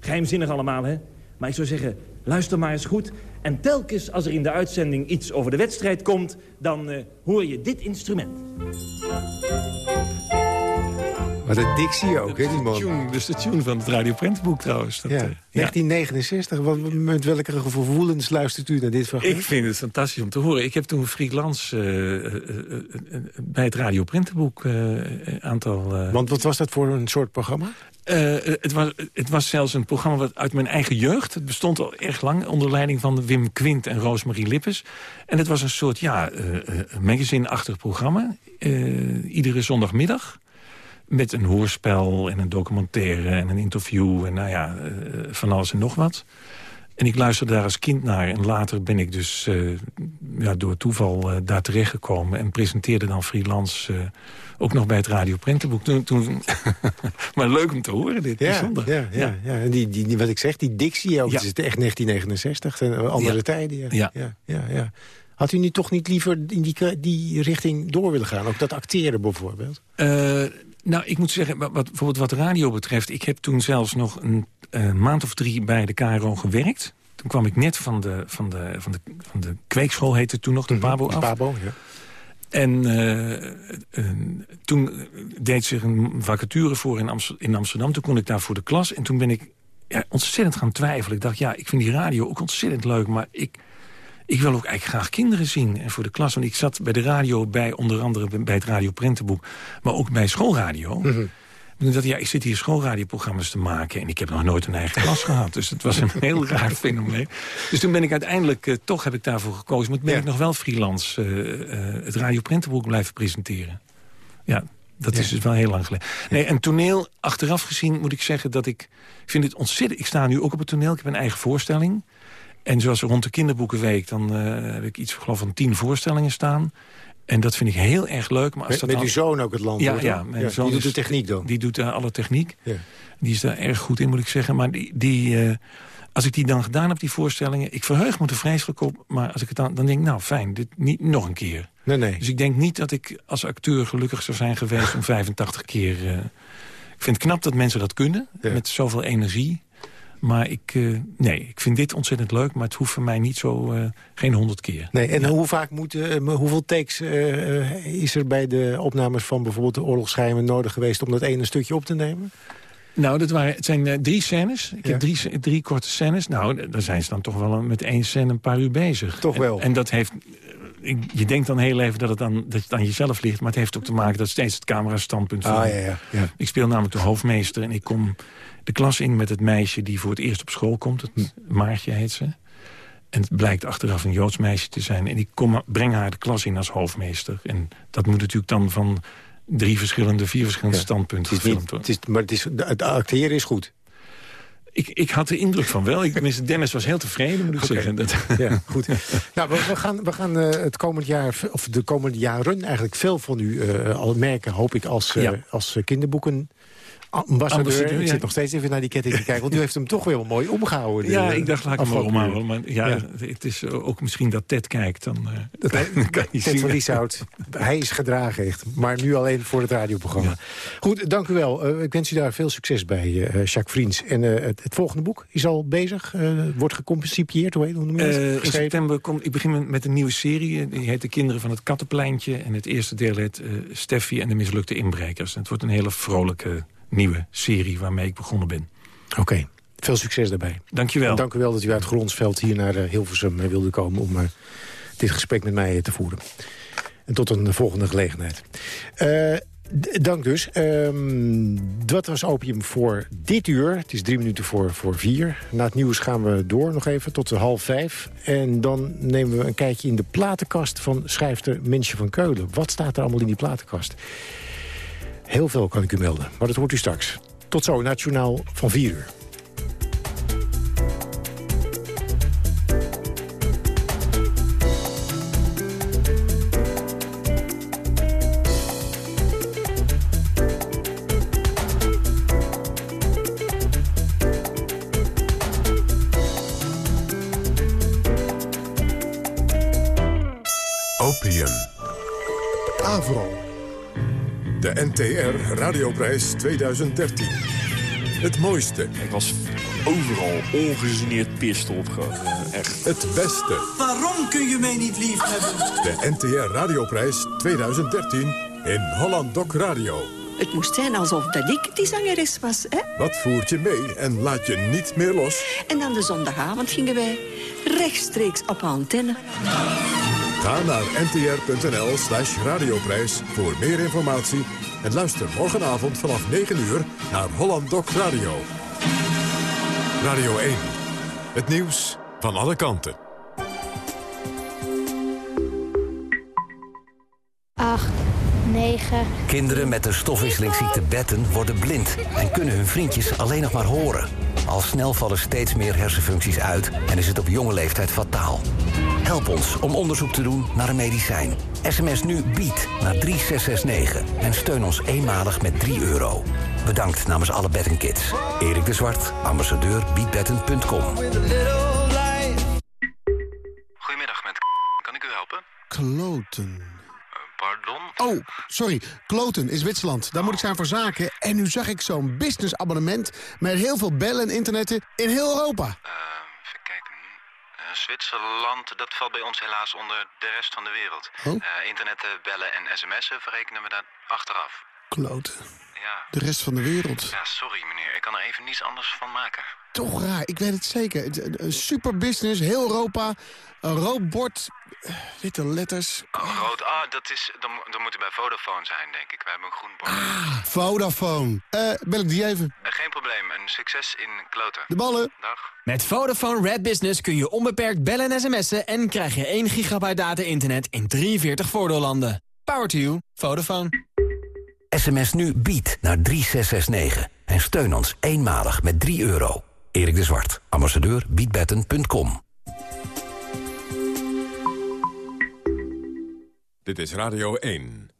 Speaker 13: Geheimzinnig allemaal, hè? Maar ik zou zeggen, luister maar eens goed... en telkens als er in de uitzending iets over de wedstrijd komt... dan uh, hoor je dit instrument.
Speaker 6: Maar de dictie ook, hè, die man.
Speaker 7: Tune, dus de tune van het Radio Prentboek trouwens. Dat,
Speaker 6: ja. 1969, wat, met welke gevoelens luistert u naar dit fragment?
Speaker 7: Ik vind het fantastisch om te horen. Ik heb toen freelance uh, uh, bij het Radio Prentenboek een aantal...
Speaker 6: Want wat was dat voor een soort programma?
Speaker 7: het, was, het was zelfs een programma wat uit mijn eigen jeugd. Het bestond al erg lang onder leiding van Wim Quint en Roosmarie Lippes. En het was een soort ja, magazine-achtig programma. iedere zondagmiddag met een hoorspel en een documentaire en een interview... en nou ja, uh, van alles en nog wat. En ik luisterde daar als kind naar. En later ben ik dus uh, ja, door toeval uh, daar terechtgekomen... en presenteerde dan freelance ook nog bij het Radio Prentenboek. Toen, toen maar leuk om te horen, dit.
Speaker 6: Ja,
Speaker 7: bijzonder.
Speaker 6: Ja, ja, ja. En die, die, wat ik zeg, die dictie ook, ja. het is echt 1969. En andere tijden. Ja. Ja. Ja, ja, Had u nu toch niet liever in die, die richting door willen gaan? Ook dat acteren bijvoorbeeld?
Speaker 7: Nou, ik moet zeggen, wat, bijvoorbeeld wat radio betreft... ik heb toen zelfs nog een uh, maand of drie bij de KRO gewerkt. Toen kwam ik net van de, van de, van de, van de kweekschool, heette toen nog, de
Speaker 6: -hmm,
Speaker 7: Pabo af.
Speaker 6: Pabo, ja.
Speaker 7: En uh, uh, toen deed zich een vacature voor in, Amst in, Amsterdam. Toen kon ik daar voor de klas. En toen ben ik ja, ontzettend gaan twijfelen. Ik dacht, ja, ik vind die radio ook ontzettend leuk, maar ik ik wil ook eigenlijk graag kinderen zien. En voor de klas, want ik zat bij de radio bij, onder andere bij het Radio Prentenboek... maar ook bij schoolradio. Mm -hmm. Dat, ja, ik zit hier schoolradioprogramma's te maken... en ik heb nog nooit een eigen klas gehad. Dus het was een heel raar fenomeen. Dus toen ben ik uiteindelijk, uh, toch heb ik daarvoor gekozen... maar ben ja. ik nog wel freelance uh, uh, het Radio Prentenboek blijven presenteren. Ja, dat ja. is dus wel heel lang geleden. Nee, en toneel, achteraf gezien moet ik zeggen dat ik... ik vind het ontzettend... Ik sta nu ook op het toneel, ik heb een eigen voorstelling... En zoals rond de kinderboekenweek, dan uh, heb ik iets geloof van tien voorstellingen staan. En dat vind ik heel erg leuk. Maar als
Speaker 6: met
Speaker 7: dat
Speaker 6: met
Speaker 7: dan...
Speaker 6: uw zoon ook het land
Speaker 7: Ja, zoon
Speaker 6: die doet de techniek dan.
Speaker 7: Die doet daar alle techniek.
Speaker 6: Ja.
Speaker 7: Die is daar erg goed in, moet ik zeggen. Maar die, die, eh, als ik die dan gedaan heb, die voorstellingen... ik verheug me er vreselijk op, maar als ik het dan, dan denk ik... nou, fijn, dit niet nog een keer.
Speaker 6: Nee, nee.
Speaker 7: Dus ik denk niet dat ik als acteur gelukkig zou zijn geweest... om 85 keer... eh, ik vind het knap dat mensen dat kunnen, met zoveel energie. Maar ik, eh, nee, ik vind dit ontzettend leuk... maar het hoeft voor mij niet zo, eh, geen honderd keer.
Speaker 6: Nee, en hoe vaak moeten, eh, hoeveel takes is er bij de opnames van bijvoorbeeld de oorlogsgeheimen nodig geweest om dat ene stukje op te nemen?
Speaker 7: Nou, dat waren, het zijn drie scènes. Ik
Speaker 6: Ja.
Speaker 7: heb drie, drie korte scènes. Nou, daar zijn ze dan toch wel met één scène een paar uur bezig.
Speaker 6: Toch wel.
Speaker 7: En, en dat heeft... Je denkt dan heel even dat het, aan, dat het aan jezelf ligt... maar het heeft ook te maken dat steeds het camera-standpunt...
Speaker 6: Ah,
Speaker 7: van-
Speaker 6: ja, ja, ja.
Speaker 7: Ik speel namelijk de hoofdmeester en ik kom de klas in... met het meisje die voor het eerst op school komt. Het Maartje heet ze. En het blijkt achteraf een Joods meisje te zijn. En ik kom, breng haar de klas in als hoofdmeester. En dat moet natuurlijk dan van drie verschillende, vier verschillende standpunten
Speaker 6: Het is niet,
Speaker 7: gefilmd worden.
Speaker 6: het is, maar het, is, het acteren is goed.
Speaker 7: Ik, ik had de indruk van wel. Ik, tenminste, Dennis was heel tevreden, moet ik zeggen. Dat,
Speaker 6: Ja, goed. nou, we, we gaan, we gaan eh, het komend jaar, of de komende jaren eigenlijk veel van u eh, al merken, hoop ik, als, eh,
Speaker 7: Ja.
Speaker 6: als kinderboeken. Ambassadeur.
Speaker 7: Ambassadeur,
Speaker 6: ik
Speaker 7: ja.
Speaker 6: zit nog steeds even naar die ketting te kijken. Want u heeft hem toch wel mooi omgehouden.
Speaker 7: ja,
Speaker 6: de
Speaker 7: ik dacht, laat ik hem omhouden. Maar ja,
Speaker 6: Ja.
Speaker 7: het is ook misschien dat Ted kijkt. Dan, eh,
Speaker 6: Dat hij,
Speaker 7: dan kan je
Speaker 6: Ted
Speaker 7: zien.
Speaker 6: van Lieshout, hij is gedragen echt. Maar nu alleen voor het radioprogramma. Goed, dank u wel. Eh, ik wens u daar veel succes bij, eh, Jacques Vriends. En eh, het, het volgende boek is al bezig. eh, wordt geconcipieerd, hoe heet hoe noem je dat?
Speaker 7: Eh, in september komt, ik begin met- met een nieuwe serie. eh, Die heet De Kinderen van het Kattenpleintje. En het eerste deel heet eh, Steffi en de mislukte inbrekers. En het wordt een hele vrolijke nieuwe serie waarmee ik begonnen ben.
Speaker 6: Oké, veel succes daarbij.
Speaker 7: Dankjewel.
Speaker 6: En dank u wel dat u uit Gronsveld hier naar eh, Hilversum eh, wilde komen... om eh, dit gesprek met mij te voeren. En tot een volgende gelegenheid. Dank dus. Ehm, dat was Opium voor dit uur. Het is drie minuten voor, voor vier. Na het nieuws gaan we door nog even tot de half vijf. En dan nemen we een kijkje in de platenkast van schrijfster Mensje van Keulen. Wat staat er allemaal in die platenkast? Heel veel kan ik u melden, maar dat hoort u straks. Tot zo, journaal van 4 uur.
Speaker 5: NTR Radioprijs 2013. Het mooiste.
Speaker 14: Ik was overal ongegeneerd pist op. eh, echt.
Speaker 5: Het beste.
Speaker 15: Waarom kun je mij niet lief hebben?
Speaker 5: De NTR Radioprijs 2013 in Holland Doc Radio.
Speaker 16: Het moest zijn alsof dat ik die zangeres was, hè?
Speaker 5: Wat voert je mee en laat je niet meer los?
Speaker 16: En dan de zondagavond gingen wij rechtstreeks op antenne.
Speaker 5: Ga naar ntr.nl slash radioprijs voor meer informatie... en luister morgenavond vanaf 9 uur naar Holland Doc Radio. Radio 1. Het nieuws van alle kanten.
Speaker 3: 8, 9.
Speaker 17: Kinderen met de stofwisselingsziekte Betten worden blind... en kunnen hun vriendjes alleen nog maar horen. Al snel vallen steeds meer hersenfuncties uit... en is het op jonge leeftijd fataal. Help ons om onderzoek te doen naar een medicijn. SMS nu BIED naar 3669 en steun ons eenmalig met 3 euro. Bedankt namens alle Bettenkids. Erik de Zwart, ambassadeur biedbetten.com.
Speaker 18: Goedemiddag, met kan ik u helpen?
Speaker 19: Kloten.
Speaker 18: Pardon?
Speaker 19: Oh, sorry. Kloten is Zwitserland. Daar moet ik zijn voor zaken. En nu zag ik zo'n businessabonnement... met heel veel bellen en internetten in heel Europa.
Speaker 18: Eh, Zwitserland, dat valt bij ons helaas onder de rest van de wereld.
Speaker 19: Oh.
Speaker 18: Eh, internetten, bellen en sms'en verrekenen we daar achteraf.
Speaker 19: Kloten.
Speaker 18: Ja.
Speaker 19: De rest van de wereld.
Speaker 18: Ja, sorry meneer. Ik kan er even niets anders van maken.
Speaker 19: Toch raar, ik weet het zeker. Een super business, heel Europa. Een rood bord, eh, witte letters.
Speaker 18: Oh, rood. Ah, dat is... Dan, dan moet u bij Vodafone zijn, denk ik. Wij hebben een groen bord.
Speaker 19: Ah, Vodafone. Eh, bel ik die even.
Speaker 18: Eh, geen probleem. Een succes in kloten.
Speaker 19: De ballen.
Speaker 18: Dag.
Speaker 20: Met Vodafone Red Business kun je onbeperkt bellen en sms'en... en krijg je 1 gigabyte data-internet in 43 voordeellanden. Power to you. Vodafone.
Speaker 17: SMS nu BIED naar 3669 en steun ons eenmalig met 3 euro. Erik de Zwart, ambassadeur biedbetten.com.
Speaker 5: Dit is Radio 1.